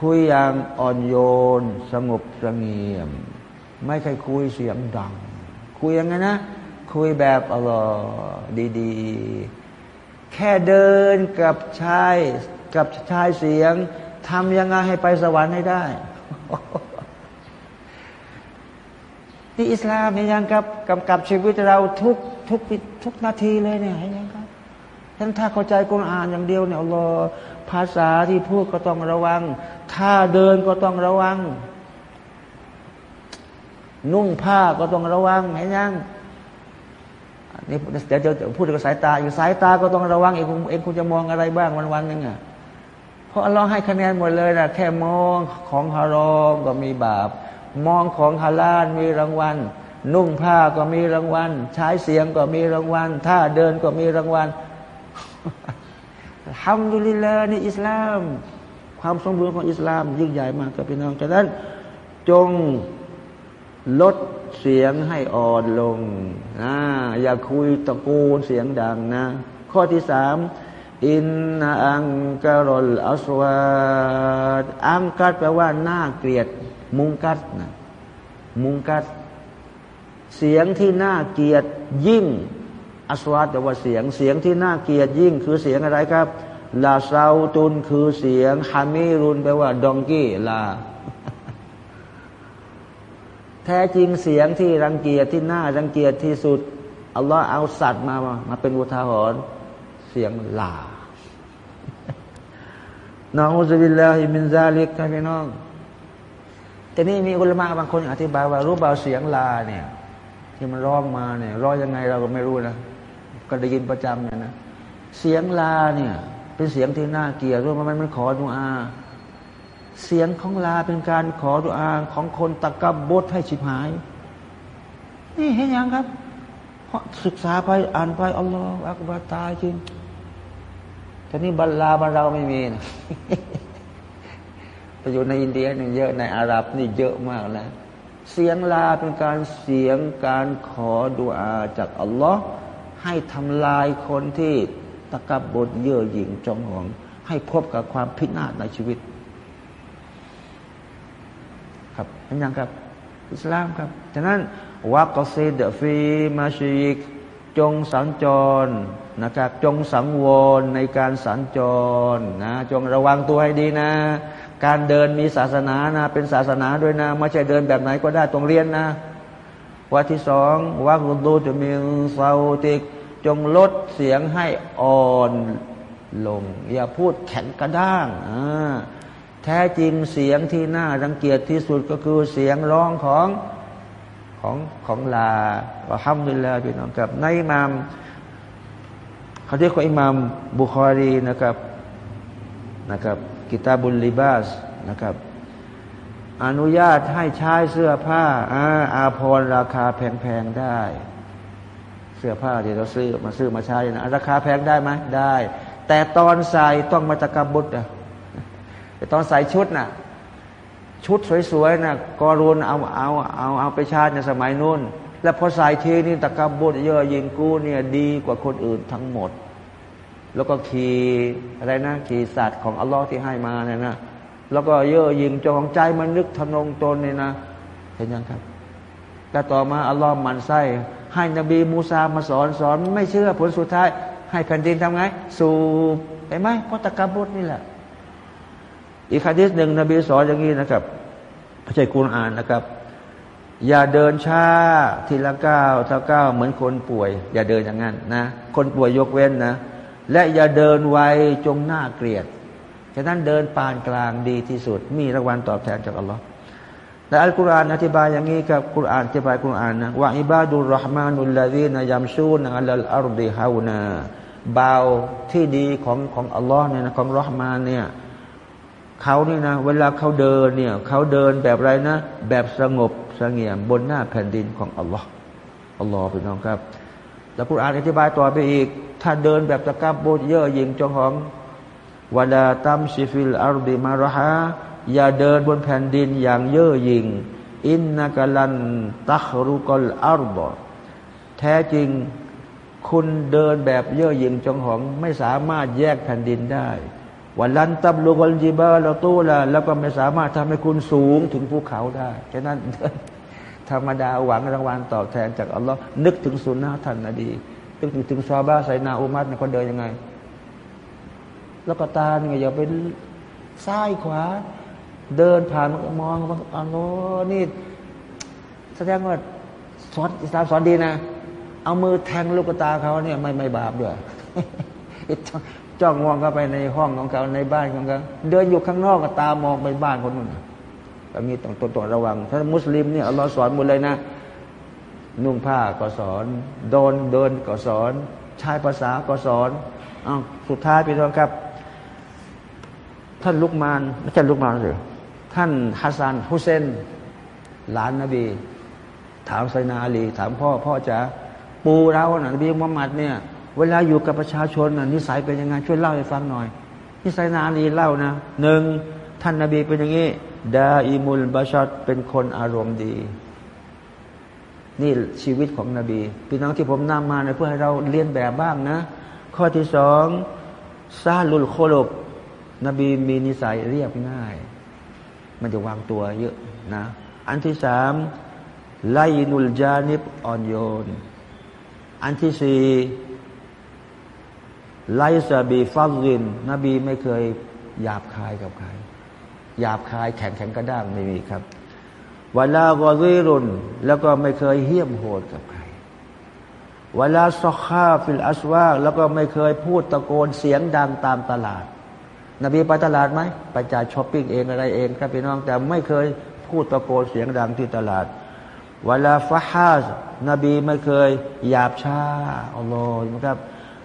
คุยอย่างอ่อนโยน สงบสงเงียม ไม่ใช่คุยเสียงดัง คุยยังไงนะ คุยแบบอร่อดีๆ แค่เดินกับชายกับชายเสียงทำยังไงให้ไปสวรรค์ให้ได้ ที่อิสลามเห็นยังครับกำกับชีวิตเราทุกทุกทุกนาทีเลยเนี่ยเห็นยังครับท่านถ้าเข้าใจกุณอ่านอย่างเดียวเนี่ยอัลลอภาษาที่พูดก็ต้องระวัง ถ้าเดินก็ต้องระวัง นุ่งผ้าก็ต้องระวังเห็นยังนี่เดี๋ยวจะพูดถึงสายตา อยู่สายตาก็ต้องระวังเองเองคุณจะมองอะไรบ้างวันวันหนึ่งอะเพราะอัลลอฮ์ให้คะแนนหมดเลยนะแค่มองของฮารอมก็มีบาป มองของฮาลาลมีรางวัล นุ่งผ้าก็มีรางวัล ใช้เสียงก็มีรางวัลท่าเดินก็มีรางวัลทำดุลิลานี่อิสลาม ความสมบูรณ์ของอิสลามยิ่งใหญ่มากกับพี่น้องฉะนั้น จงลดเสียงให้อ่อนลงนะอย่าคุยตะโกนเสียงดังนะ ข้อที่สามอินนาอังการอลอัสวาดอังกัดแปลว่าน่าเกลียด มุงกัดนะมุงกัด เสียงที่น่าเกลียดยิ่งอัสวาดแปลว่าเสียงเสียงที่น่าเกลียดยิ่ง คือเสียงอะไรครับ ลาซาตุนคือเสียงฮามีรุนแปลว่า ดองกี้ลา แท้จริงเสียงที่รังเกียจที่น่ารังเกียจที่สุดอัลลอฮ์เอาสัตว์มามาเป็นอุทาหรณ์เสียงลาน้องอุซบิลลาฮิมินซาลิกนะพี่น้อง แต่นี่มีอุลมะบางคนอธิบายว่ารู้เบาเสียงลาเนี่ย ที่มันร้องมาเนี่ยร้องยังไงเราก็ไม่รู้นะก็ได้ยินประจำเนี่ยนะเสียงลาเนี่ย เป็นเสียงที่น่าเกลียดรู้ไหมมันมันขอดุอา เสียงของลาเป็นการขอดุอาของคนตะกับบดให้ฉิบหาย นี่เห็นยังครับเพราะศึกษาไปอ่านไปอัลลอฮฺอักบาตายจริงแต่นี่บรรลาบรรเราไม่มีนะ ไปอยู่ในอินเดียนี่เยอะในอาหรับนี่เยอะมากนะเสียงลาเป็นการเสียงการขอดุอาจากอัลลอฮ์ให้ทำลายคนที่ตะกับบทเย่อหยิ่งจองหอง ให้พบกับความพินาศในชีวิต ครับเป็นยังครับ อิสลามครับฉะนั้นวักซีดฟีมาชิกจงสัญจรนะครับจงสังวรในการสัญจรนะจงระวังตัวให้ดีนะ การเดินมีศาสนานะเป็นศาสนาด้วยนะไม่ใช่เดินแบบไหนก็ได้ต้องเรียนนะวัที่สองวักดูจะมีเซาติก จงลดเสียงให้อ่อนลง อย่าพูดแข็งกระด้างแท้จริงเสียงที่น่ารังเกียจที่สุดก็คือเสียงร้องของของของลาว่าห้ามดุลลาพี่น้องกับในมามเขาเรียกว่าอิมามบุคอรีนะครับนะครับ กิตาบุลลิบาสนะครับ อนุญาตให้ใช้เสื้อผ้าอาอาพรราคาแพงๆได้ เสื้อผ้าที่เราซื้อมาซื้อมาใช้นะราคาแพงได้ไหมได้ แต่ตอนใส่ต้องมาตะกบุตรนะแต่ตอนใส่ชุดนะ่ะชุดสวยๆนะกอรุนเอาเอาเอาเอาไปชาติในสมัยนู้น แล้วพอใส่ทีนี่ตะกบุตรเยอะยิงกู้เนี่ยดีกว่าคนอื่นทั้งหมด แล้วก็ขี่อะไรนะขี่สัตว์ของอัลลอฮ์ที่ให้มาเนี่ยนะแล้วก็เยอะยิงจองใจมันนึกทนงตนเนี่ยนะเห็นยังครับแล้วต่อมาอัลลอฮ์มันไส้ให้นบีมูซามาสอนสอน ไม่เชื่อผลสุดท้าย ให้แผ่นดินทำไง สูบเห็นไหมเพราะตะกบุตรนี่แหละ อีกคดีหนึ่งนบีสอนอย่างนี้นะครับไม่ใช่คุณอ่านนะครับ อย่าเดินช้าทีละก้าวเท่าก้าวเหมือนคนป่วย อย่าเดินอย่างนั้นนะคนป่วยยกเว้นนะ และอย่าเดินไวจงหน้าเกลียด ฉะนั้นเดินปานกลางดีที่สุด มีรางวัลตอบแทนจากอัลลอฮ์และอัลกุรอานอธิบายอย่างนี้ครับกุรอานอธิบายกุรอานนะว่าอิบาดุลรหมานุลลาดีนยัมชูนอัลลอัลดีฮาวนาเบาที่ดีของของอัลลอฮ์เนี่ยนะของรหมานเนี่ยเขาเนี่ยนะเวลาเขาเดินเนี่ยเขาเดินแบบไรนะ แบบสงบสงเงียมบนหน้าแผ่นดินของอัลลอฮ์อัลลอฮ์พี่น้องครับ แล้วกุรอานอธิบายต่อไปอีก ถ้าเดินแบบตะกับโบเยอะยิงจองหองولا تمش في الأرض مرحا อย่าเดินบนแผ่นดินอย่างเย่อหยิ่งإنك لن تخرق الأرض แท้จริงคุณเดินแบบเย่อหยิ่งจองหอง ไม่สามารถแยกแผ่นดินได้ولن تبلغ الجبال طولا แล้วก็ไม่สามารถทำให้คุณสูงถึงภูเขาได้ฉะนั้น ธรรมดาหวังรางวัลตอบแทนจากอัลลอฮ์นึกถึงซุนนะฮ์ท่านนบีนึกถึงถึงซาบะไซนาอุมัดเนี่ยเขาเดินยังไง แล้วก็ตาเนี่ยอย่าเป็นซ้ายขวา เดินผ่านมองว่าอัลลอฮ์นี่ แสดงว่าสอนอิสลามสอนดีนะ เอามือแทงลูกตาเขาเนี่ยไม่ไม่บาปด้วยจ้องมองเข้าไปในห้องของเขาในบ้านของเขาเดินอยู่ข้างนอกก็ตามองไปบ้านคนนู้น แบบนี้ต้องต้องระวัง ถ้ามุสลิมเนี่ยอัลลอฮ์สอนหมดเลยนะ นุ่งผ้าก็สอนโดนเดินก็สอน ใช้ภาษาก็สอนอ้าวสุดท้ายพี่น้องครับ ท่านลุกมานไม่ใช่ลุกมานหรือท่านฮัสซันฮุเซนหลานนบี ถามไซนาลี ถามพ่อ พ่อจ๋าปูเราหนบีมุฮัมมัดเนี่ย เวลาอยู่กับประชาชนนิสัยเป็นยังไงช่วยเล่าให้ฟังหน่อยนิสัยนาลีเล่านะหนึ่งท่านนาบีเป็นอย่างนี้ ดาอิมุลบาชัดเป็นคนอารมณ์ดี นี่ชีวิตของนบี พี่น้องที่ผมนำมาเนเพื่อให้เราเรียนแบบบ้างนะ ข้อที่สองซาลุลโคลบนบีมีนิสัยเรียบง่าย มันจะวางตัวเยอะนะ อันที่สามไลนุลจานิบอ่อนโยน อันที่สี่ไลซาบีฟัซิน นบีไม่เคยหยาบคายกับใคร หยาบคายแข็งแข็งกระด้างไม่มีครับولا غليظ แล้วก็ไม่เคยเหี้ยมโหดกับใครولا صخاب في الأسواق แล้วก็ไม่เคยพูดตะโกนเสียงดังตามตลาด นบีไปตลาดไหมไปจ่ายช้อปปิ้งเองอะไรเองครับพี่น้องแต่ไม่เคยพูดตะโกนเสียงดังที่ตลาดولا فاحش นบีไม่เคยหยาบช้าอัลลอฮ์นะครับ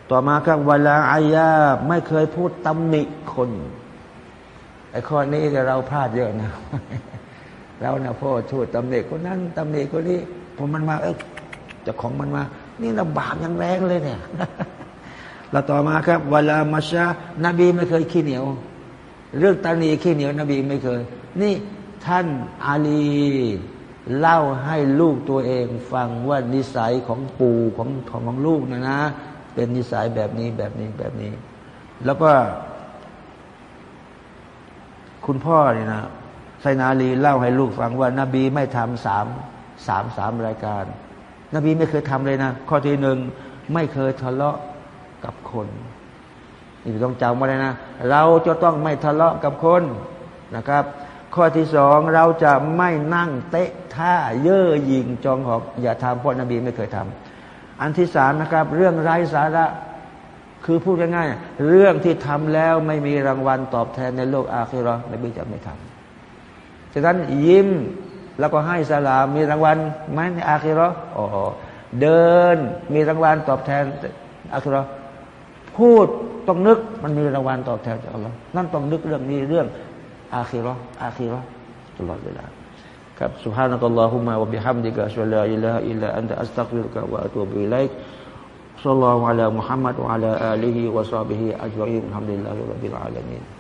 ต่อมาครับเวลาอายาไม่เคยพูดตำหนิคน ไอ้ข้อนี้เราพลาดเยอะนะเราเนี่ยพ่อชูดตำหนิคนนั้นตำหนิคนนี้ผมมันมาเออจะของมันมา นี่เราบาปยังแรงเลยเนี่ยแล้วต่อมาครับเวลามาชานบีไม่เคยขี้เหนียว เรื่องตานีขี้เหนียวนบีไม่เคย นี่ท่านอาลี เล่าให้ลูกตัวเองฟังว่านิสัยของปู่ของของของลูกนะนะ เป็นนิสัยแบบนี้แบบนี้แบบนี้ แล้วก็ คุณพ่อเนี่ยนะไซนาลีเล่าให้ลูกฟังว่านบีไม่ทำสามสามสามรายการ นบีไม่เคยทำเลยนะ ข้อที่หนึ่งไม่เคยทะเลาะกับคนนี่ต้องจำไว้เลยนะ เราจะต้องไม่ทะเลาะกับคนนะครับ ข้อที่สองเราจะไม่นั่งเตะท่าเย่อหยิงจองหอกอย่าทำเพราะนบีไม่เคยทำอันที่สามนะครับ เรื่องไร้สาระ คือพูดง่ายๆเรื่องที่ทำแล้วไม่มีรางวัลตอบแทนในโลกอาคิรอนบีจะไม่ทำฉะนั้นยิ้มแล้วก็ให้สลามมีรางวัลไหมในอาคิรออ๋อเดินมีรางวัลตอบแทนอาคิรอพูดต้องนึกมันมีรางวัลตอบแทนจากอัลลอฮ์นั่นต้องนึกเรื่องนี้เรื่องอาคีรออาคีรอตลอดเวลาครับ سبحانك اللهم وبحمدك أشهد أن لا إله إلا أنت أستغفرك وأتوب إليك صلى الله على محمد وعلى آله وصحبه أجمعين الحمد لله رب العالمين.